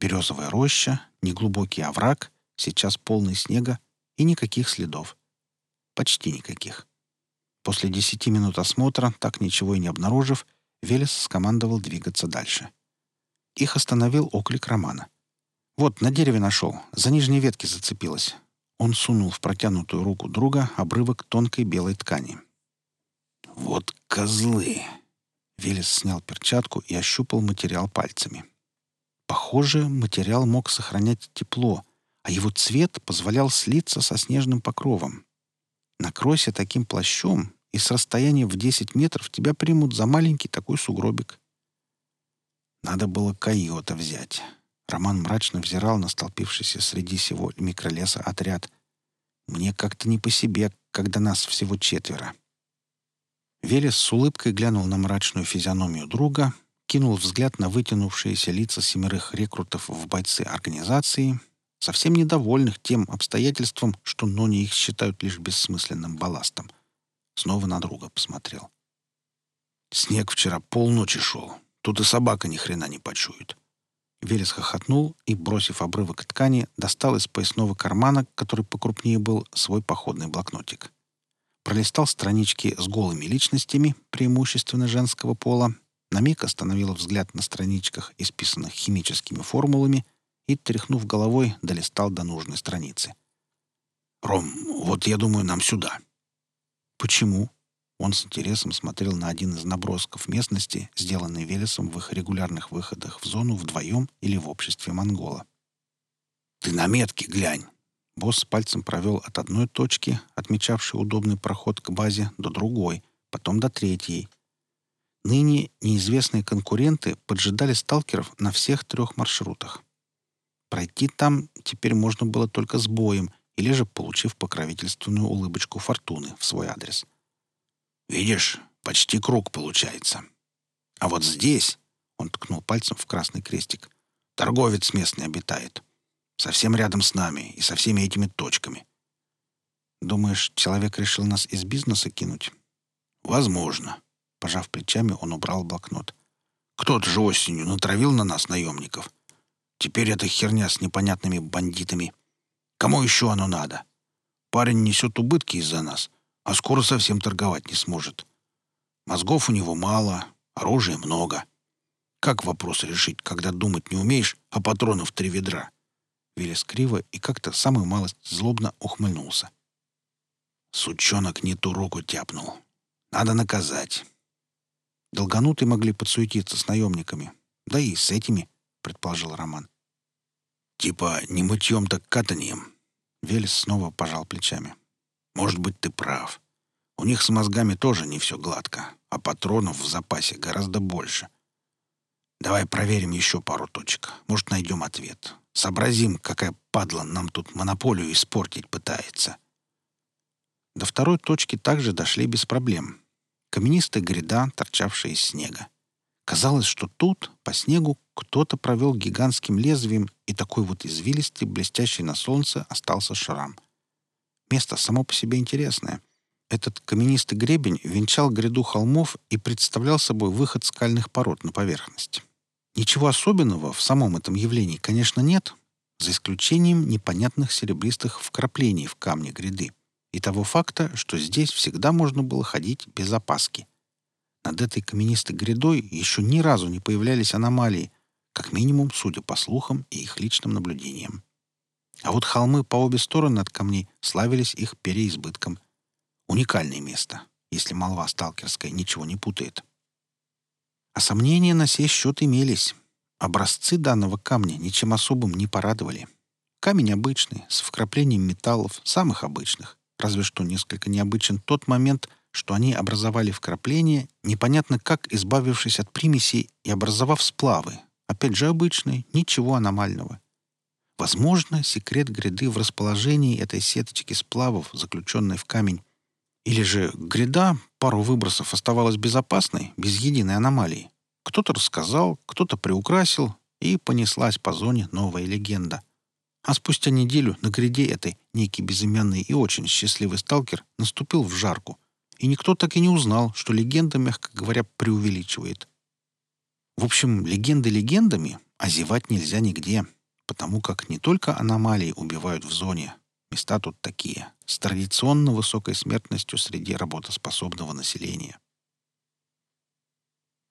Speaker 1: Березовая роща, неглубокий овраг, сейчас полный снега и никаких следов. Почти никаких. После десяти минут осмотра, так ничего и не обнаружив, Велес скомандовал двигаться дальше. Их остановил оклик Романа. «Вот, на дереве нашел. За нижней ветки зацепилась». Он сунул в протянутую руку друга обрывок тонкой белой ткани.
Speaker 2: «Вот козлы!» Велес снял перчатку и ощупал материал пальцами.
Speaker 1: Похоже, материал мог сохранять тепло, а его цвет позволял слиться со снежным покровом. Накройся таким плащом, и с расстояния в 10 метров тебя примут за маленький такой сугробик. Надо было койота взять. Роман мрачно взирал на столпившийся среди всего микролеса отряд. Мне как-то не по себе, когда нас всего четверо. Велес с улыбкой глянул на мрачную физиономию друга, кинул взгляд на вытянувшиеся лица семерых рекрутов в бойцы организации, совсем недовольных тем обстоятельством, что нони их считают лишь бессмысленным балластом — Снова на друга посмотрел.
Speaker 2: Снег вчера полночи шел. Тут и собака ни хрена не почует.
Speaker 1: Велес хохотнул и, бросив обрывок ткани, достал из поясного кармана, который покрупнее был, свой походный блокнотик. Пролистал странички с голыми личностями, преимущественно женского пола, на миг остановил взгляд на страничках, исписанных химическими формулами, и, тряхнув головой, долистал до нужной страницы.
Speaker 2: «Ром, вот я думаю, нам сюда»,
Speaker 1: Почему? Он с интересом смотрел на один из набросков местности, сделанный Велесом в их регулярных выходах в зону вдвоем или в обществе монгола.
Speaker 2: «Ты на метке глянь!»
Speaker 1: Босс пальцем провел от одной точки, отмечавшей удобный проход к базе, до другой, потом до третьей. Ныне неизвестные конкуренты поджидали сталкеров на всех трех маршрутах. Пройти там теперь можно было только с боем, или же получив покровительственную улыбочку фортуны в свой адрес.
Speaker 2: «Видишь, почти круг получается. А вот здесь...» — он ткнул пальцем в красный крестик. «Торговец местный обитает. Совсем рядом с нами и со всеми этими точками».
Speaker 1: «Думаешь, человек решил нас из бизнеса кинуть?»
Speaker 2: «Возможно». Пожав плечами, он убрал блокнот. «Кто-то же осенью натравил на нас наемников. Теперь эта херня с непонятными бандитами. Кому еще оно надо? Парень несет убытки из-за нас, а скоро совсем торговать не сможет. Мозгов у него мало, Оружия много. Как вопрос решить, когда думать не умеешь, а патронов три ведра?»
Speaker 1: Велес криво и как-то самую малость злобно ухмыльнулся.
Speaker 2: Сучонок не ту руку тяпнул. Надо наказать.
Speaker 1: Долганутые могли подсуетиться с наемниками. Да и с этими, предположил Роман.
Speaker 2: Типа не мытьем, так катанием.
Speaker 1: Велес снова пожал плечами.
Speaker 2: Может быть, ты прав. У них с мозгами тоже не все гладко, а патронов в запасе гораздо больше. Давай проверим еще пару точек. Может, найдем ответ. Сообразим, какая падла нам тут монополию испортить пытается.
Speaker 1: До второй точки также дошли без проблем. Каменистая гряда, торчавшая из снега. Казалось, что тут, по снегу, кто-то провел гигантским лезвием, и такой вот извилистый, блестящий на солнце, остался шрам. Место само по себе интересное. Этот каменистый гребень венчал гряду холмов и представлял собой выход скальных пород на поверхность. Ничего особенного в самом этом явлении, конечно, нет, за исключением непонятных серебристых вкраплений в камне гряды и того факта, что здесь всегда можно было ходить без опаски. Над этой каменистой грядой еще ни разу не появлялись аномалии, как минимум, судя по слухам и их личным наблюдениям. А вот холмы по обе стороны от камней славились их переизбытком. Уникальное место, если молва сталкерская ничего не путает. А сомнения на сей счет имелись. Образцы данного камня ничем особым не порадовали. Камень обычный, с вкраплением металлов, самых обычных. Разве что несколько необычен тот момент, что они образовали вкрапления, непонятно как избавившись от примесей и образовав сплавы. Опять же обычные, ничего аномального. Возможно, секрет гряды в расположении этой сеточки сплавов, заключенной в камень. Или же гряда, пару выбросов, оставалась безопасной, без единой аномалии. Кто-то рассказал, кто-то приукрасил, и понеслась по зоне новая легенда — а спустя неделю на гряде этой некий безымянный и очень счастливый сталкер наступил в жарку, и никто так и не узнал, что легенда, мягко говоря, преувеличивает. В общем, легенды легендами, а зевать нельзя нигде, потому как не только аномалии убивают в зоне, места тут такие, с традиционно высокой смертностью среди работоспособного населения.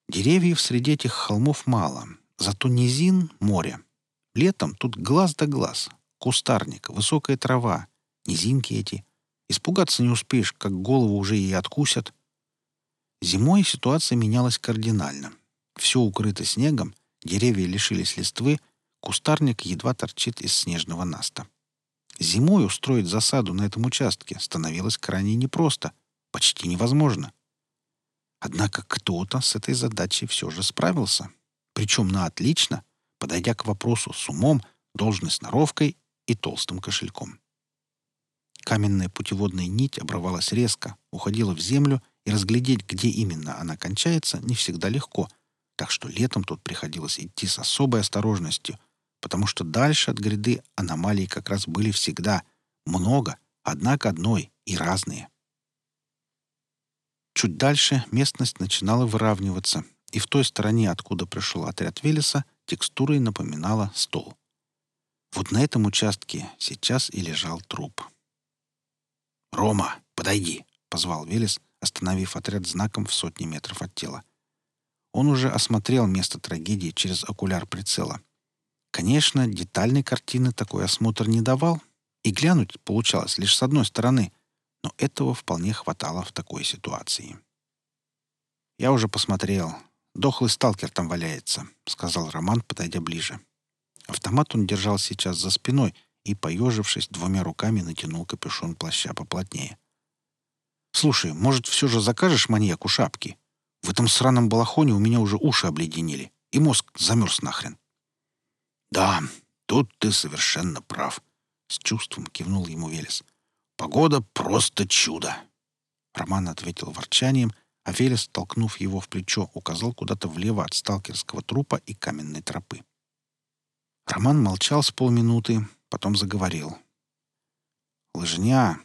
Speaker 1: Деревьев среди этих холмов мало, зато низин — море — Летом тут глаз да глаз. Кустарник, высокая трава, низинки эти. Испугаться не успеешь, как голову уже и откусят. Зимой ситуация менялась кардинально. Все укрыто снегом, деревья лишились листвы, кустарник едва торчит из снежного наста. Зимой устроить засаду на этом участке становилось крайне непросто, почти невозможно. Однако кто-то с этой задачей все же справился. Причем на отлично, подойдя к вопросу с умом, должной сноровкой и толстым кошельком. Каменная путеводная нить обрывалась резко, уходила в землю, и разглядеть, где именно она кончается, не всегда легко, так что летом тут приходилось идти с особой осторожностью, потому что дальше от гряды аномалии как раз были всегда, много, однако одной и разные. Чуть дальше местность начинала выравниваться, и в той стороне, откуда пришел отряд Велеса, текстурой напоминала стол. Вот на этом участке сейчас и лежал труп.
Speaker 2: «Рома, подойди!» — позвал Велес,
Speaker 1: остановив отряд знаком в сотни метров от тела. Он уже осмотрел место трагедии через окуляр прицела. Конечно, детальной картины такой осмотр не давал, и глянуть получалось лишь с одной стороны, но этого вполне хватало в такой ситуации. «Я уже посмотрел. «Дохлый сталкер там валяется», — сказал Роман, подойдя ближе. Автомат он держал сейчас за спиной и, поежившись, двумя руками натянул капюшон плаща поплотнее. «Слушай, может, все же закажешь маньяку шапки? В этом сраном балахоне у меня уже уши обледенели, и мозг замерз нахрен».
Speaker 2: «Да, тут ты совершенно прав», — с чувством кивнул ему Велес. «Погода просто чудо!»
Speaker 1: Роман ответил ворчанием — а Велес, толкнув его в плечо, указал куда-то влево от сталкерского трупа и каменной тропы. Роман молчал с полминуты, потом заговорил. «Лыжня?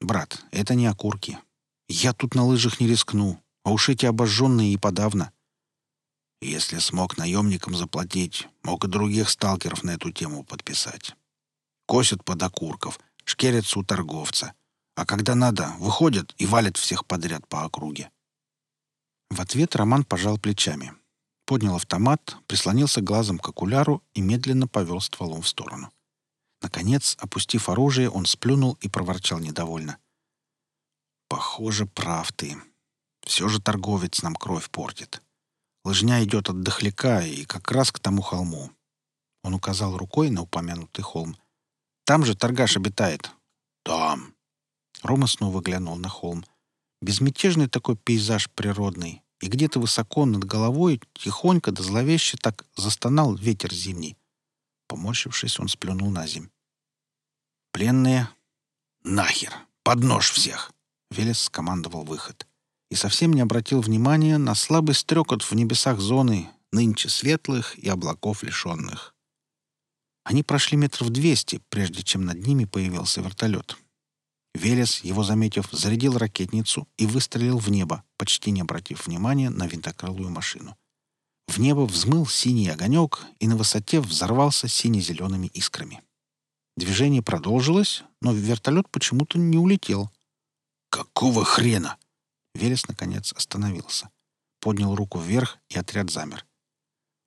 Speaker 1: Брат, это не окурки. Я тут на лыжах не рискну, а уж эти обожженные и подавно.
Speaker 2: Если смог наемникам заплатить, мог и других сталкеров на эту тему подписать. Косят под окурков, шкерятся у торговца, а когда надо, выходят и валят всех подряд по округе.
Speaker 1: В ответ Роман пожал плечами. Поднял автомат, прислонился глазом к окуляру и медленно повел стволом в сторону. Наконец, опустив оружие, он сплюнул и проворчал недовольно. «Похоже, прав ты. Все же торговец нам кровь портит. Лыжня идет от дохляка и как раз к тому холму». Он указал рукой на упомянутый холм. «Там же торгаш обитает».
Speaker 2: «Там».
Speaker 1: Рома снова глянул на холм. Безмятежный такой пейзаж природный, и где-то высоко над головой тихонько да зловеще так застонал ветер зимний. Поморщившись, он сплюнул на земь. «Пленные?»
Speaker 2: «Нахер! Под нож всех!»
Speaker 1: Велес скомандовал выход. И совсем не обратил внимания на слабый стрекот в небесах зоны, нынче светлых и облаков лишенных. Они прошли метров двести, прежде чем над ними появился вертолет. Велес, его заметив, зарядил ракетницу и выстрелил в небо, почти не обратив внимания на винтокрылую машину. В небо взмыл синий огонек и на высоте взорвался сине-зелеными искрами. Движение продолжилось, но вертолет почему-то не улетел.
Speaker 2: «Какого хрена?»
Speaker 1: Велес, наконец, остановился. Поднял руку вверх, и отряд замер.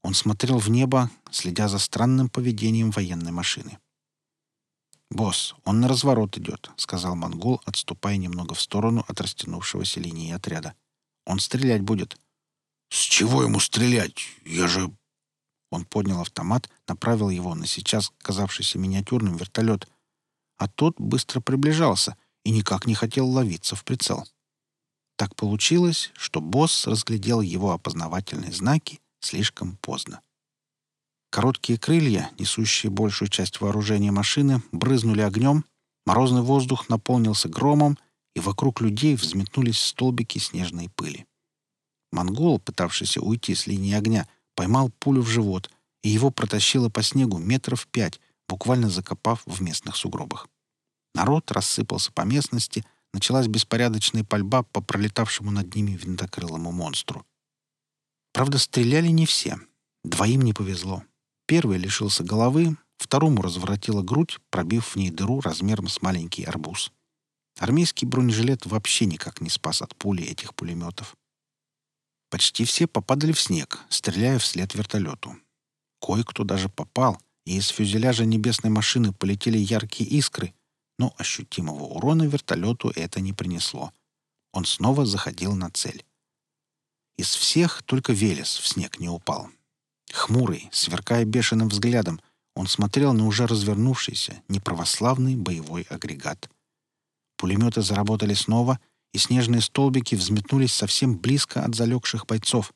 Speaker 1: Он смотрел в небо, следя за странным поведением военной машины. «Босс, он на разворот идет», — сказал монгол, отступая немного в сторону от растянувшегося линии отряда. «Он стрелять будет».
Speaker 2: «С чего ему стрелять? Я же...»
Speaker 1: Он поднял автомат, направил его на сейчас казавшийся миниатюрным вертолет, а тот быстро приближался и никак не хотел ловиться в прицел. Так получилось, что босс разглядел его опознавательные знаки слишком поздно. Короткие крылья, несущие большую часть вооружения машины, брызнули огнем, морозный воздух наполнился громом, и вокруг людей взметнулись столбики снежной пыли. Монгол, пытавшийся уйти с линии огня, поймал пулю в живот, и его протащило по снегу метров пять, буквально закопав в местных сугробах. Народ рассыпался по местности, началась беспорядочная пальба по пролетавшему над ними винтокрылому монстру. Правда, стреляли не все. Двоим не повезло. Первый лишился головы, второму разворотила грудь, пробив в ней дыру размером с маленький арбуз. Армейский бронежилет вообще никак не спас от пули этих пулеметов. Почти все попадали в снег, стреляя вслед вертолету. Кое-кто даже попал, и из фюзеляжа небесной машины полетели яркие искры, но ощутимого урона вертолету это не принесло. Он снова заходил на цель. Из всех только Велес в снег не упал. Хмурый, сверкая бешеным взглядом, он смотрел на уже развернувшийся неправославный боевой агрегат. Пулеметы заработали снова, и снежные столбики взметнулись совсем близко от залегших бойцов.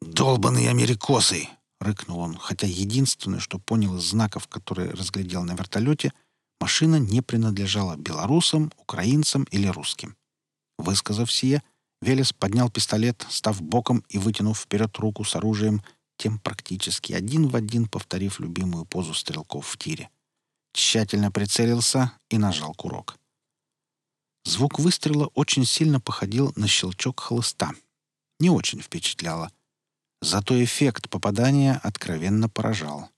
Speaker 2: «Долбаные америкосы!»
Speaker 1: — рыкнул он, хотя единственное, что понял из знаков, которые разглядел на вертолете, машина не принадлежала белорусам, украинцам или русским. Высказав сие, Велес поднял пистолет, став боком и вытянув вперед руку с оружием, тем практически один в один повторив любимую позу стрелков в тире. Тщательно прицелился и нажал курок. Звук выстрела очень сильно походил на щелчок хлыста. Не очень впечатляло. Зато эффект попадания откровенно поражал.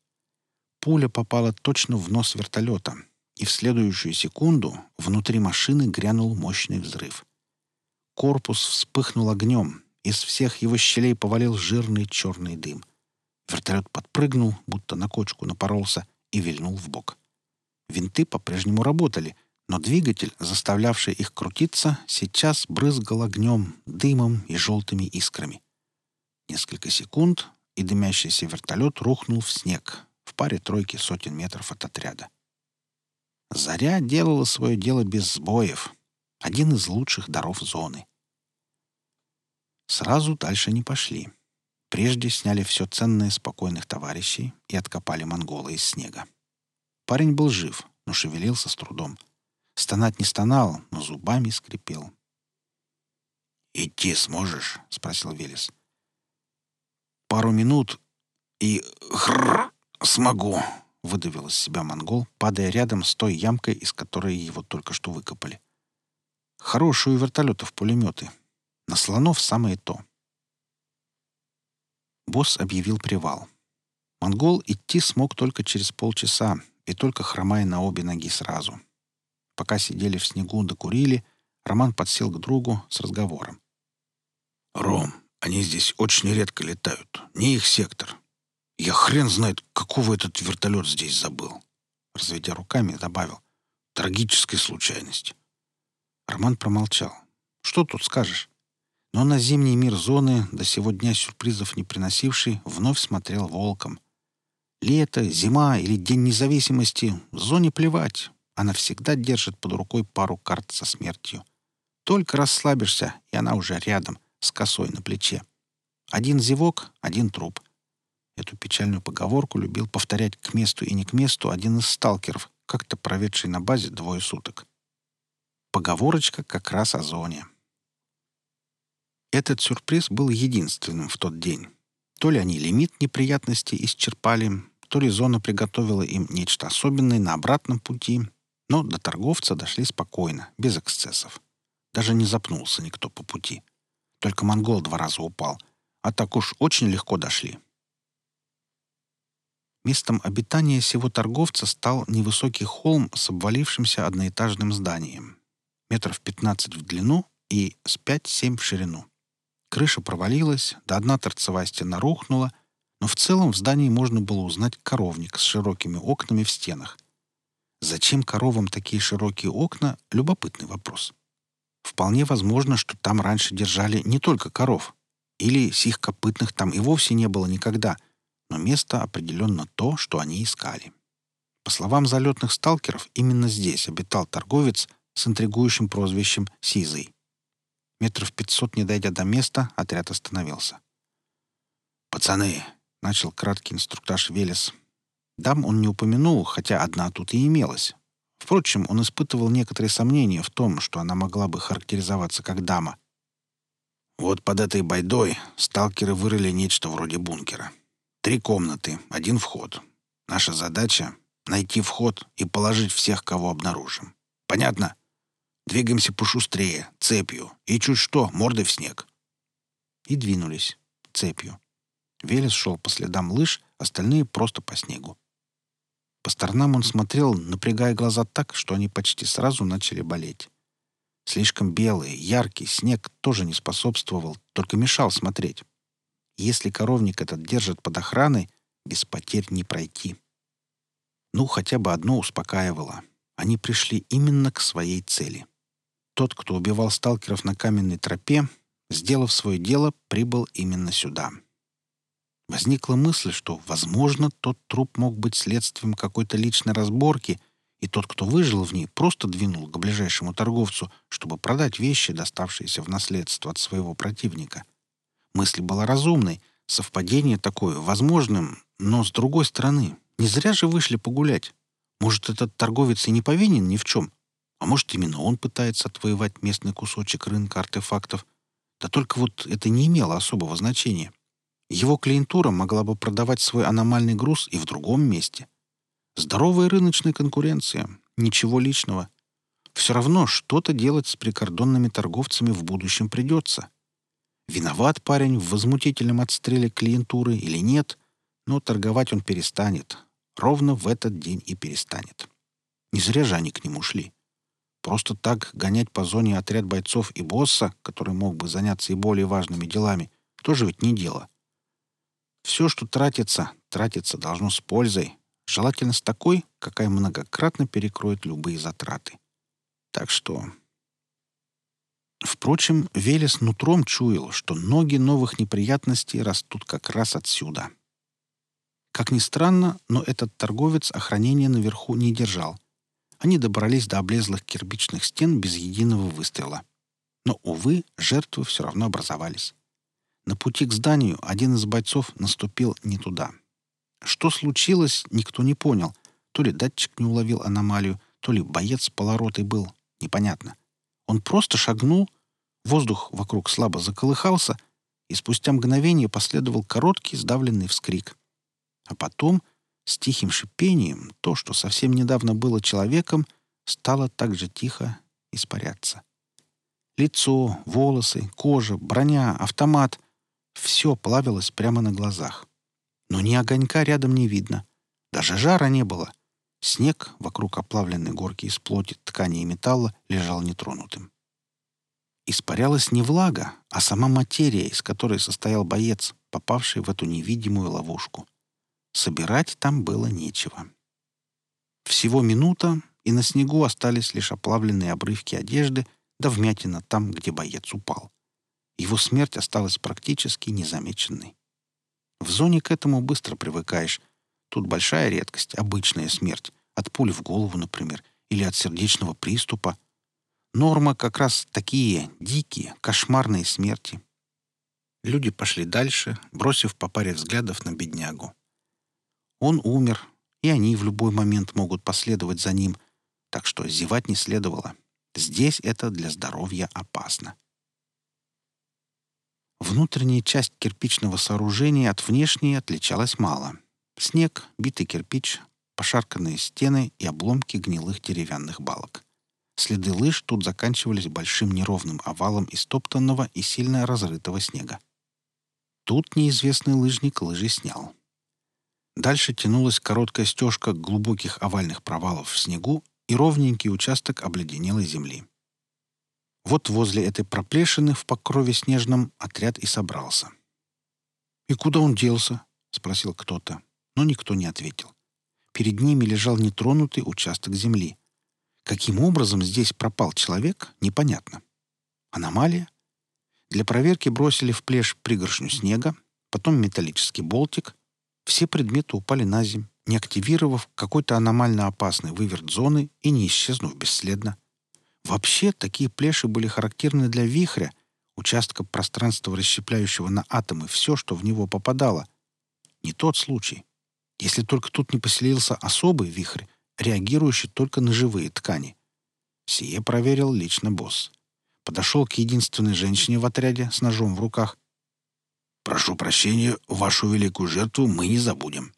Speaker 1: Пуля попала точно в нос вертолета, и в следующую секунду внутри машины грянул мощный взрыв. Корпус вспыхнул огнем, из всех его щелей повалил жирный черный дым — Вертолет подпрыгнул, будто на кочку напоролся, и вильнул в бок. Винты по-прежнему работали, но двигатель, заставлявший их крутиться, сейчас брызгал огнем, дымом и желтыми искрами. Несколько секунд, и дымящийся вертолет рухнул в снег в паре тройки сотен метров от отряда. Заря делала свое дело без сбоев. Один из лучших даров зоны. Сразу дальше не пошли. Прежде сняли все ценное спокойных товарищей и откопали монгола из снега. Парень был жив, но шевелился с трудом. Стонать не стонал, но зубами скрипел.
Speaker 2: «Идти сможешь?» — спросил Велес.
Speaker 1: «Пару минут и... хрррр! Смогу!» — выдавил из себя монгол, падая рядом с той ямкой, из которой его только что выкопали. «Хорошие у вертолетов пулеметы. На слонов самое то». Босс объявил привал. Монгол идти смог только через полчаса и только хромая на обе ноги сразу. Пока сидели в снегу докурили, Роман подсел к другу с разговором.
Speaker 2: «Ром, они здесь очень редко летают. Не их сектор. Я хрен знает, какого этот вертолет здесь забыл».
Speaker 1: Разведя руками, добавил.
Speaker 2: «Трагическая случайность».
Speaker 1: Роман промолчал. «Что тут скажешь?» Но на зимний мир зоны, до сего дня сюрпризов не приносивший, вновь смотрел волком. Лето, зима или День независимости — зоне плевать. Она всегда держит под рукой пару карт со смертью. Только расслабишься, и она уже рядом, с косой на плече. Один зевок, один труп. Эту печальную поговорку любил повторять к месту и не к месту один из сталкеров, как-то проведший на базе двое суток. Поговорочка как раз о зоне. Этот сюрприз был единственным в тот день. То ли они лимит неприятностей исчерпали, то ли зона приготовила им нечто особенное на обратном пути, но до торговца дошли спокойно, без эксцессов. Даже не запнулся никто по пути. Только монгол два раза упал, а так уж очень легко дошли. Местом обитания сего торговца стал невысокий холм с обвалившимся одноэтажным зданием. Метров пятнадцать в длину и с пять-семь в ширину. Крыша провалилась, да одна торцевая стена рухнула, но в целом в здании можно было узнать коровник с широкими окнами в стенах. Зачем коровам такие широкие окна — любопытный вопрос. Вполне возможно, что там раньше держали не только коров. Или сих копытных там и вовсе не было никогда, но место определенно то, что они искали. По словам залетных сталкеров, именно здесь обитал торговец с интригующим прозвищем «Сизый». Метров пятьсот не дойдя до места, отряд остановился.
Speaker 2: «Пацаны!» — начал краткий инструктаж Велес.
Speaker 1: Дам он не упомянул, хотя одна тут и имелась. Впрочем, он испытывал некоторые сомнения в том, что она могла бы характеризоваться как дама.
Speaker 2: Вот под этой байдой сталкеры вырыли нечто вроде бункера. Три комнаты, один вход. Наша задача — найти вход и положить всех, кого обнаружим. Понятно? Двигаемся пошустрее, цепью. И чуть что, мордой в снег.
Speaker 1: И двинулись цепью. Велес шел по следам лыж, остальные просто по снегу. По сторонам он смотрел, напрягая глаза так, что они почти сразу начали болеть. Слишком белый, яркий снег тоже не способствовал, только мешал смотреть. Если коровник этот держит под охраной, без потерь не пройти. Ну, хотя бы одно успокаивало. Они пришли именно к своей цели. Тот, кто убивал сталкеров на каменной тропе, сделав свое дело, прибыл именно сюда. Возникла мысль, что, возможно, тот труп мог быть следствием какой-то личной разборки, и тот, кто выжил в ней, просто двинул к ближайшему торговцу, чтобы продать вещи, доставшиеся в наследство от своего противника. Мысль была разумной, совпадение такое возможным, но, с другой стороны, не зря же вышли погулять. Может, этот торговец и не повинен ни в чем, а может, именно он пытается отвоевать местный кусочек рынка артефактов. Да только вот это не имело особого значения. Его клиентура могла бы продавать свой аномальный груз и в другом месте. Здоровая рыночная конкуренция. Ничего личного. Все равно что-то делать с прикордонными торговцами в будущем придется. Виноват парень в возмутительном отстреле клиентуры или нет, но торговать он перестанет. Ровно в этот день и перестанет. Не зря же они к нему шли. Просто так гонять по зоне отряд бойцов и босса, который мог бы заняться и более важными делами, тоже ведь не дело. Все, что тратится, тратиться должно с пользой, желательно с такой, какая многократно перекроет любые затраты. Так что... Впрочем, Велес нутром чуял, что ноги новых неприятностей растут как раз отсюда. Как ни странно, но этот торговец охранения наверху не держал. Они добрались до облезлых кирпичных стен без единого выстрела. Но, увы, жертвы все равно образовались. На пути к зданию один из бойцов наступил не туда. Что случилось, никто не понял. То ли датчик не уловил аномалию, то ли боец полоротой был. Непонятно. Он просто шагнул, воздух вокруг слабо заколыхался, и спустя мгновение последовал короткий сдавленный вскрик. А потом — с тихим шипением то, что совсем недавно было человеком, стало так же тихо испаряться. Лицо, волосы, кожа, броня, автомат — все плавилось прямо на глазах. Но ни огонька рядом не видно. Даже жара не было. Снег вокруг оплавленной горки из плоти, ткани и металла лежал нетронутым. Испарялась не влага, а сама материя, из которой состоял боец, попавший в эту невидимую ловушку. Собирать там было нечего. Всего минута, и на снегу остались лишь оплавленные обрывки одежды да вмятина там, где боец упал. Его смерть осталась практически незамеченной. В зоне к этому быстро привыкаешь. Тут большая редкость, обычная смерть. От пули в голову, например, или от сердечного приступа. Норма как раз такие дикие, кошмарные смерти. Люди пошли дальше, бросив по паре взглядов на беднягу. Он умер, и они в любой момент могут последовать за ним, так что зевать не следовало. Здесь это для здоровья опасно. Внутренняя часть кирпичного сооружения от внешней отличалась мало. Снег, битый кирпич, пошарканные стены и обломки гнилых деревянных балок. Следы лыж тут заканчивались большим неровным овалом из топтанного и сильно разрытого снега. Тут неизвестный лыжник лыжи снял. Дальше тянулась короткая стежка глубоких овальных провалов в снегу и ровненький участок обледенелой земли. Вот возле этой проплешины в покрове снежном отряд и собрался. «И куда он делся?» — спросил кто-то, но никто не ответил. Перед ними лежал нетронутый участок земли. Каким образом здесь пропал человек, непонятно. Аномалия? Для проверки бросили в плешь пригоршню снега, потом металлический болтик. Все предметы упали на землю, не активировав какой-то аномально опасный выверт зоны и не исчезнув бесследно. Вообще, такие плеши были характерны для вихря, участка пространства, расщепляющего на атомы все, что в него попадало. Не тот случай. Если только тут не поселился особый вихрь, реагирующий только на живые ткани. Сие проверил лично босс. Подошел к единственной женщине в отряде с ножом в руках. «Прошу прощения, вашу великую жертву мы не забудем».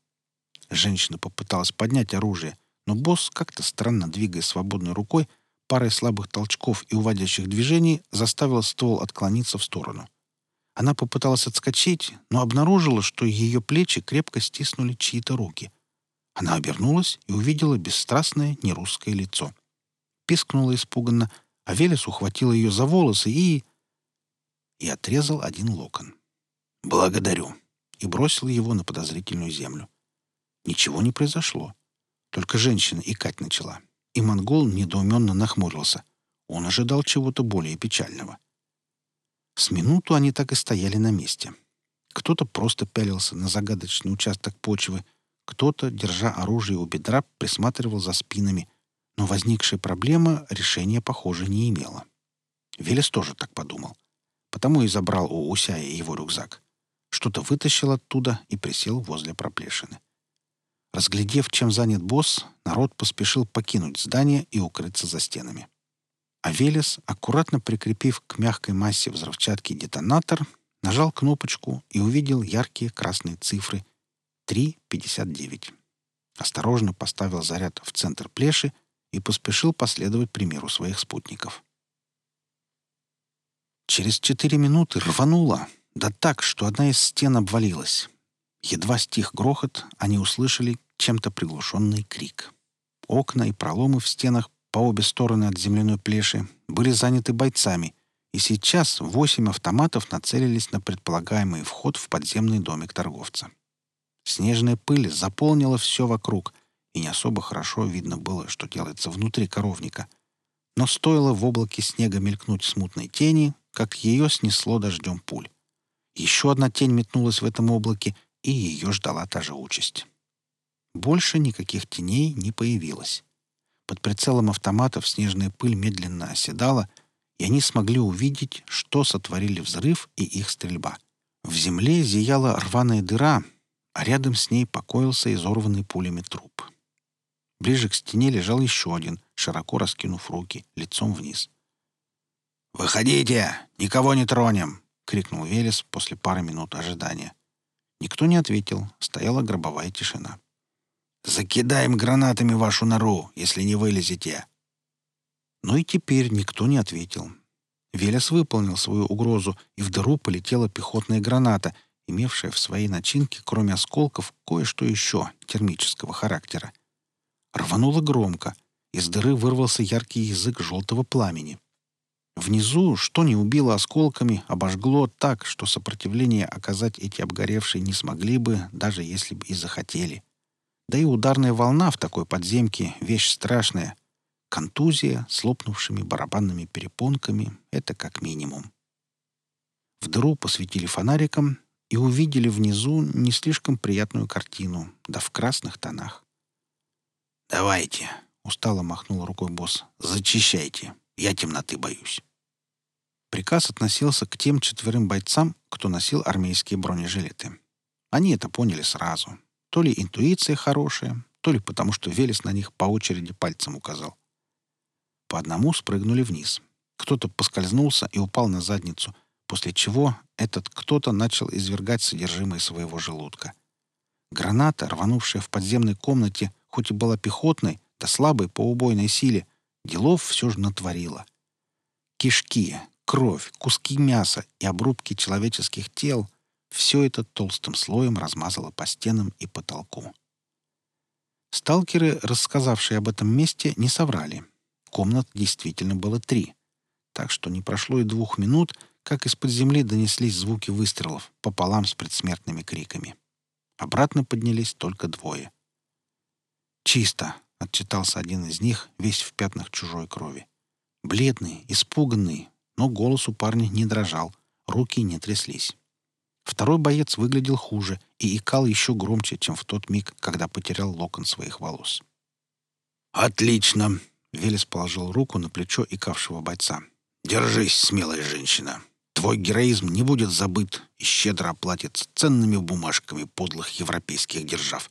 Speaker 1: Женщина попыталась поднять оружие, но босс, как-то странно двигая свободной рукой, парой слабых толчков и уводящих движений заставила ствол отклониться в сторону. Она попыталась отскочить, но обнаружила, что ее плечи крепко стиснули чьи-то руки. Она обернулась и увидела бесстрастное нерусское лицо. Пискнула испуганно, а Велес ухватил ее за волосы и... и отрезал один локон. «Благодарю», и бросил его на подозрительную землю. Ничего не произошло. Только женщина икать начала и монгол недоуменно нахмурился. Он ожидал чего-то более печального. С минуту они так и стояли на месте. Кто-то просто пялился на загадочный участок почвы, кто-то, держа оружие у бедра, присматривал за спинами, но возникшая проблема решения, похоже, не имела. Велес тоже так подумал. Потому и забрал у Усяя его рюкзак. Что-то вытащил оттуда и присел возле проплешины. Разглядев, чем занят босс, народ поспешил покинуть здание и укрыться за стенами. А Велес, аккуратно прикрепив к мягкой массе взрывчатки детонатор, нажал кнопочку и увидел яркие красные цифры 3.59. Осторожно поставил заряд в центр плеши и поспешил последовать примеру своих спутников. Через четыре минуты рвануло, да так, что одна из стен обвалилась. Едва стих грохот, они услышали чем-то приглушенный крик. Окна и проломы в стенах по обе стороны от земляной плеши были заняты бойцами, и сейчас восемь автоматов нацелились на предполагаемый вход в подземный домик торговца. Снежная пыль заполнила все вокруг, и не особо хорошо видно было, что делается внутри коровника. Но стоило в облаке снега мелькнуть смутной тени, как ее снесло дождем пуль. Еще одна тень метнулась в этом облаке, и ее ждала та же участь. Больше никаких теней не появилось. Под прицелом автоматов снежная пыль медленно оседала, и они смогли увидеть, что сотворили взрыв и их стрельба. В земле зияла рваная дыра, а рядом с ней покоился изорванный пулями труп. Ближе к стене лежал еще один, широко раскинув руки, лицом вниз. «Выходите! Никого не тронем!» — крикнул Велес после пары минут ожидания. Никто не ответил, стояла гробовая тишина. «Закидаем гранатами вашу нору, если не вылезете!» Но и теперь никто не ответил. Велес выполнил свою угрозу, и в дыру полетела пехотная граната, имевшая в своей начинке, кроме осколков, кое-что еще термического характера. Рвануло громко. Из дыры вырвался яркий язык желтого пламени. Внизу что не убило осколками, обожгло так, что сопротивление оказать эти обгоревшие не смогли бы, даже если бы и захотели. Да и ударная волна в такой подземке — вещь страшная. Контузия с лопнувшими барабанными перепонками — это как минимум. В дыру посветили фонариком и увидели внизу не слишком приятную картину, да в красных тонах.
Speaker 2: «Давайте», — устало махнул рукой босс, — «зачищайте. Я темноты боюсь».
Speaker 1: Приказ относился к тем четверым бойцам, кто носил армейские бронежилеты. Они это поняли сразу. То ли интуиция хорошая, то ли потому, что Велес на них по очереди пальцем указал. По одному спрыгнули вниз. Кто-то поскользнулся и упал на задницу, после чего этот кто-то начал извергать содержимое своего желудка. Граната, рванувшая в подземной комнате, хоть и была пехотной, да слабой по убойной силе, делов все же натворила. Кишки, Кровь, куски мяса и обрубки человеческих тел — все это толстым слоем размазало по стенам и потолку. Сталкеры, рассказавшие об этом месте, не соврали. Комнат действительно было три. Так что не прошло и двух минут, как из-под земли донеслись звуки выстрелов пополам с предсмертными криками. Обратно поднялись только двое. «Чисто!» — отчитался один из них, весь в пятнах чужой крови. Бледный, испуганный, но голос у парня не дрожал, руки не тряслись. Второй боец выглядел хуже и икал еще громче, чем в тот миг, когда потерял локон своих волос.
Speaker 2: «Отлично!»
Speaker 1: — Велес положил руку на плечо икавшего бойца.
Speaker 2: «Держись, смелая женщина. Твой героизм не будет забыт и щедро оплатится ценными бумажками подлых европейских держав».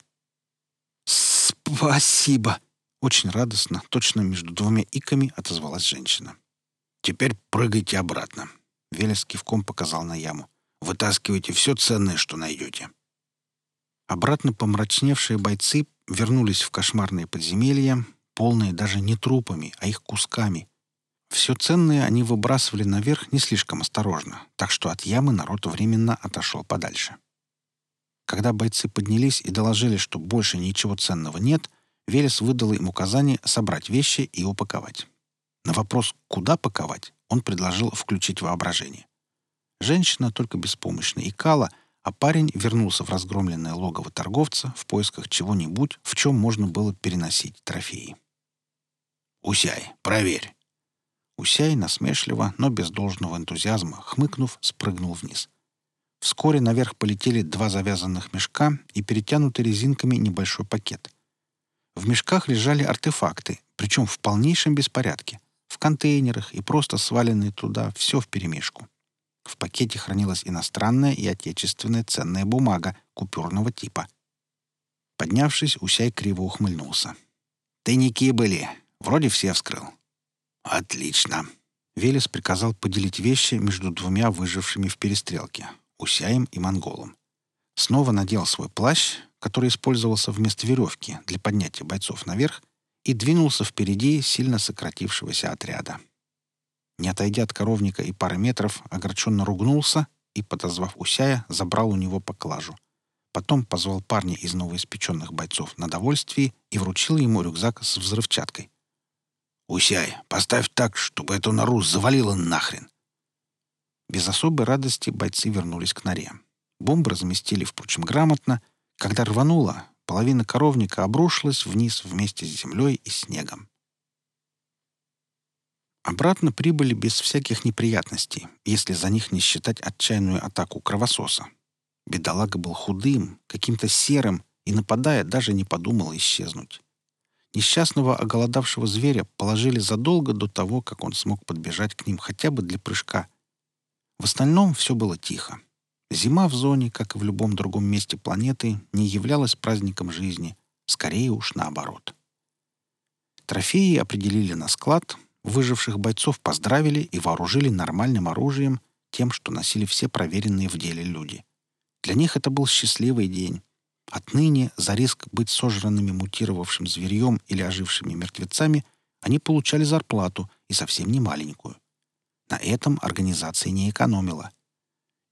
Speaker 1: «Спасибо!» — очень радостно, точно между двумя иками отозвалась женщина.
Speaker 2: Теперь прыгайте обратно. Велес кивком показал на яму. Вытаскивайте все ценное, что найдете.
Speaker 1: Обратно помрачневшие бойцы вернулись в кошмарные подземелья, полные даже не трупами, а их кусками. Все ценное они выбрасывали наверх не слишком осторожно, так что от ямы народ временно отошел подальше. Когда бойцы поднялись и доложили, что больше ничего ценного нет, Велес выдал им указание собрать вещи и упаковать. На вопрос «куда паковать?» он предложил включить воображение. Женщина только беспомощно икала, а парень вернулся в разгромленное логово торговца в поисках чего-нибудь, в чем можно было переносить трофеи.
Speaker 2: «Усяй, проверь!»
Speaker 1: Усяй насмешливо, но без должного энтузиазма, хмыкнув, спрыгнул вниз. Вскоре наверх полетели два завязанных мешка и перетянутый резинками небольшой пакет. В мешках лежали артефакты, причем в полнейшем беспорядке в контейнерах и просто сваленные туда все вперемешку. В пакете хранилась иностранная и отечественная ценная бумага купюрного типа. Поднявшись, Усяй криво ухмыльнулся.
Speaker 2: «Тайники были. Вроде все вскрыл». «Отлично».
Speaker 1: Велес приказал поделить вещи между двумя выжившими в перестрелке — Усяем и Монголом. Снова надел свой плащ, который использовался вместо веревки для поднятия бойцов наверх, и двинулся впереди сильно сократившегося отряда. Не отойдя от коровника и пары метров, огорченно ругнулся и, подозвав Усяя, забрал у него поклажу. Потом позвал парня из новоиспеченных бойцов на довольствие и вручил ему рюкзак с взрывчаткой.
Speaker 2: «Усяй, поставь так, чтобы эту нору завалило нахрен!»
Speaker 1: Без особой радости бойцы вернулись к норе. Бомбы разместили, впрочем, грамотно. Когда рвануло, половина коровника обрушилась вниз вместе с землей и снегом. Обратно прибыли без всяких неприятностей, если за них не считать отчаянную атаку кровососа. Бедолага был худым, каким-то серым, и, нападая, даже не подумал исчезнуть. Несчастного оголодавшего зверя положили задолго до того, как он смог подбежать к ним хотя бы для прыжка. В остальном все было тихо. Зима в зоне, как и в любом другом месте планеты, не являлась праздником жизни, скорее уж наоборот. Трофеи определили на склад, выживших бойцов поздравили и вооружили нормальным оружием, тем, что носили все проверенные в деле люди. Для них это был счастливый день. Отныне за риск быть сожранными мутировавшим зверьем или ожившими мертвецами они получали зарплату и совсем не маленькую. На этом организация не экономила.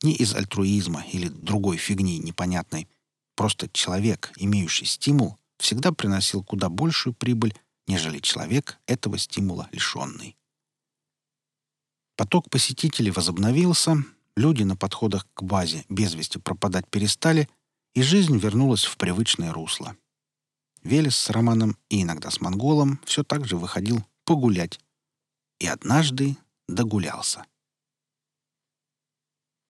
Speaker 1: Не из альтруизма или другой фигни непонятной. Просто человек, имеющий стимул, всегда приносил куда большую прибыль, нежели человек этого стимула лишенный. Поток посетителей возобновился, люди на подходах к базе без вести пропадать перестали, и жизнь вернулась в привычное русло. Велес с Романом и иногда с Монголом все так же выходил погулять. И однажды догулялся.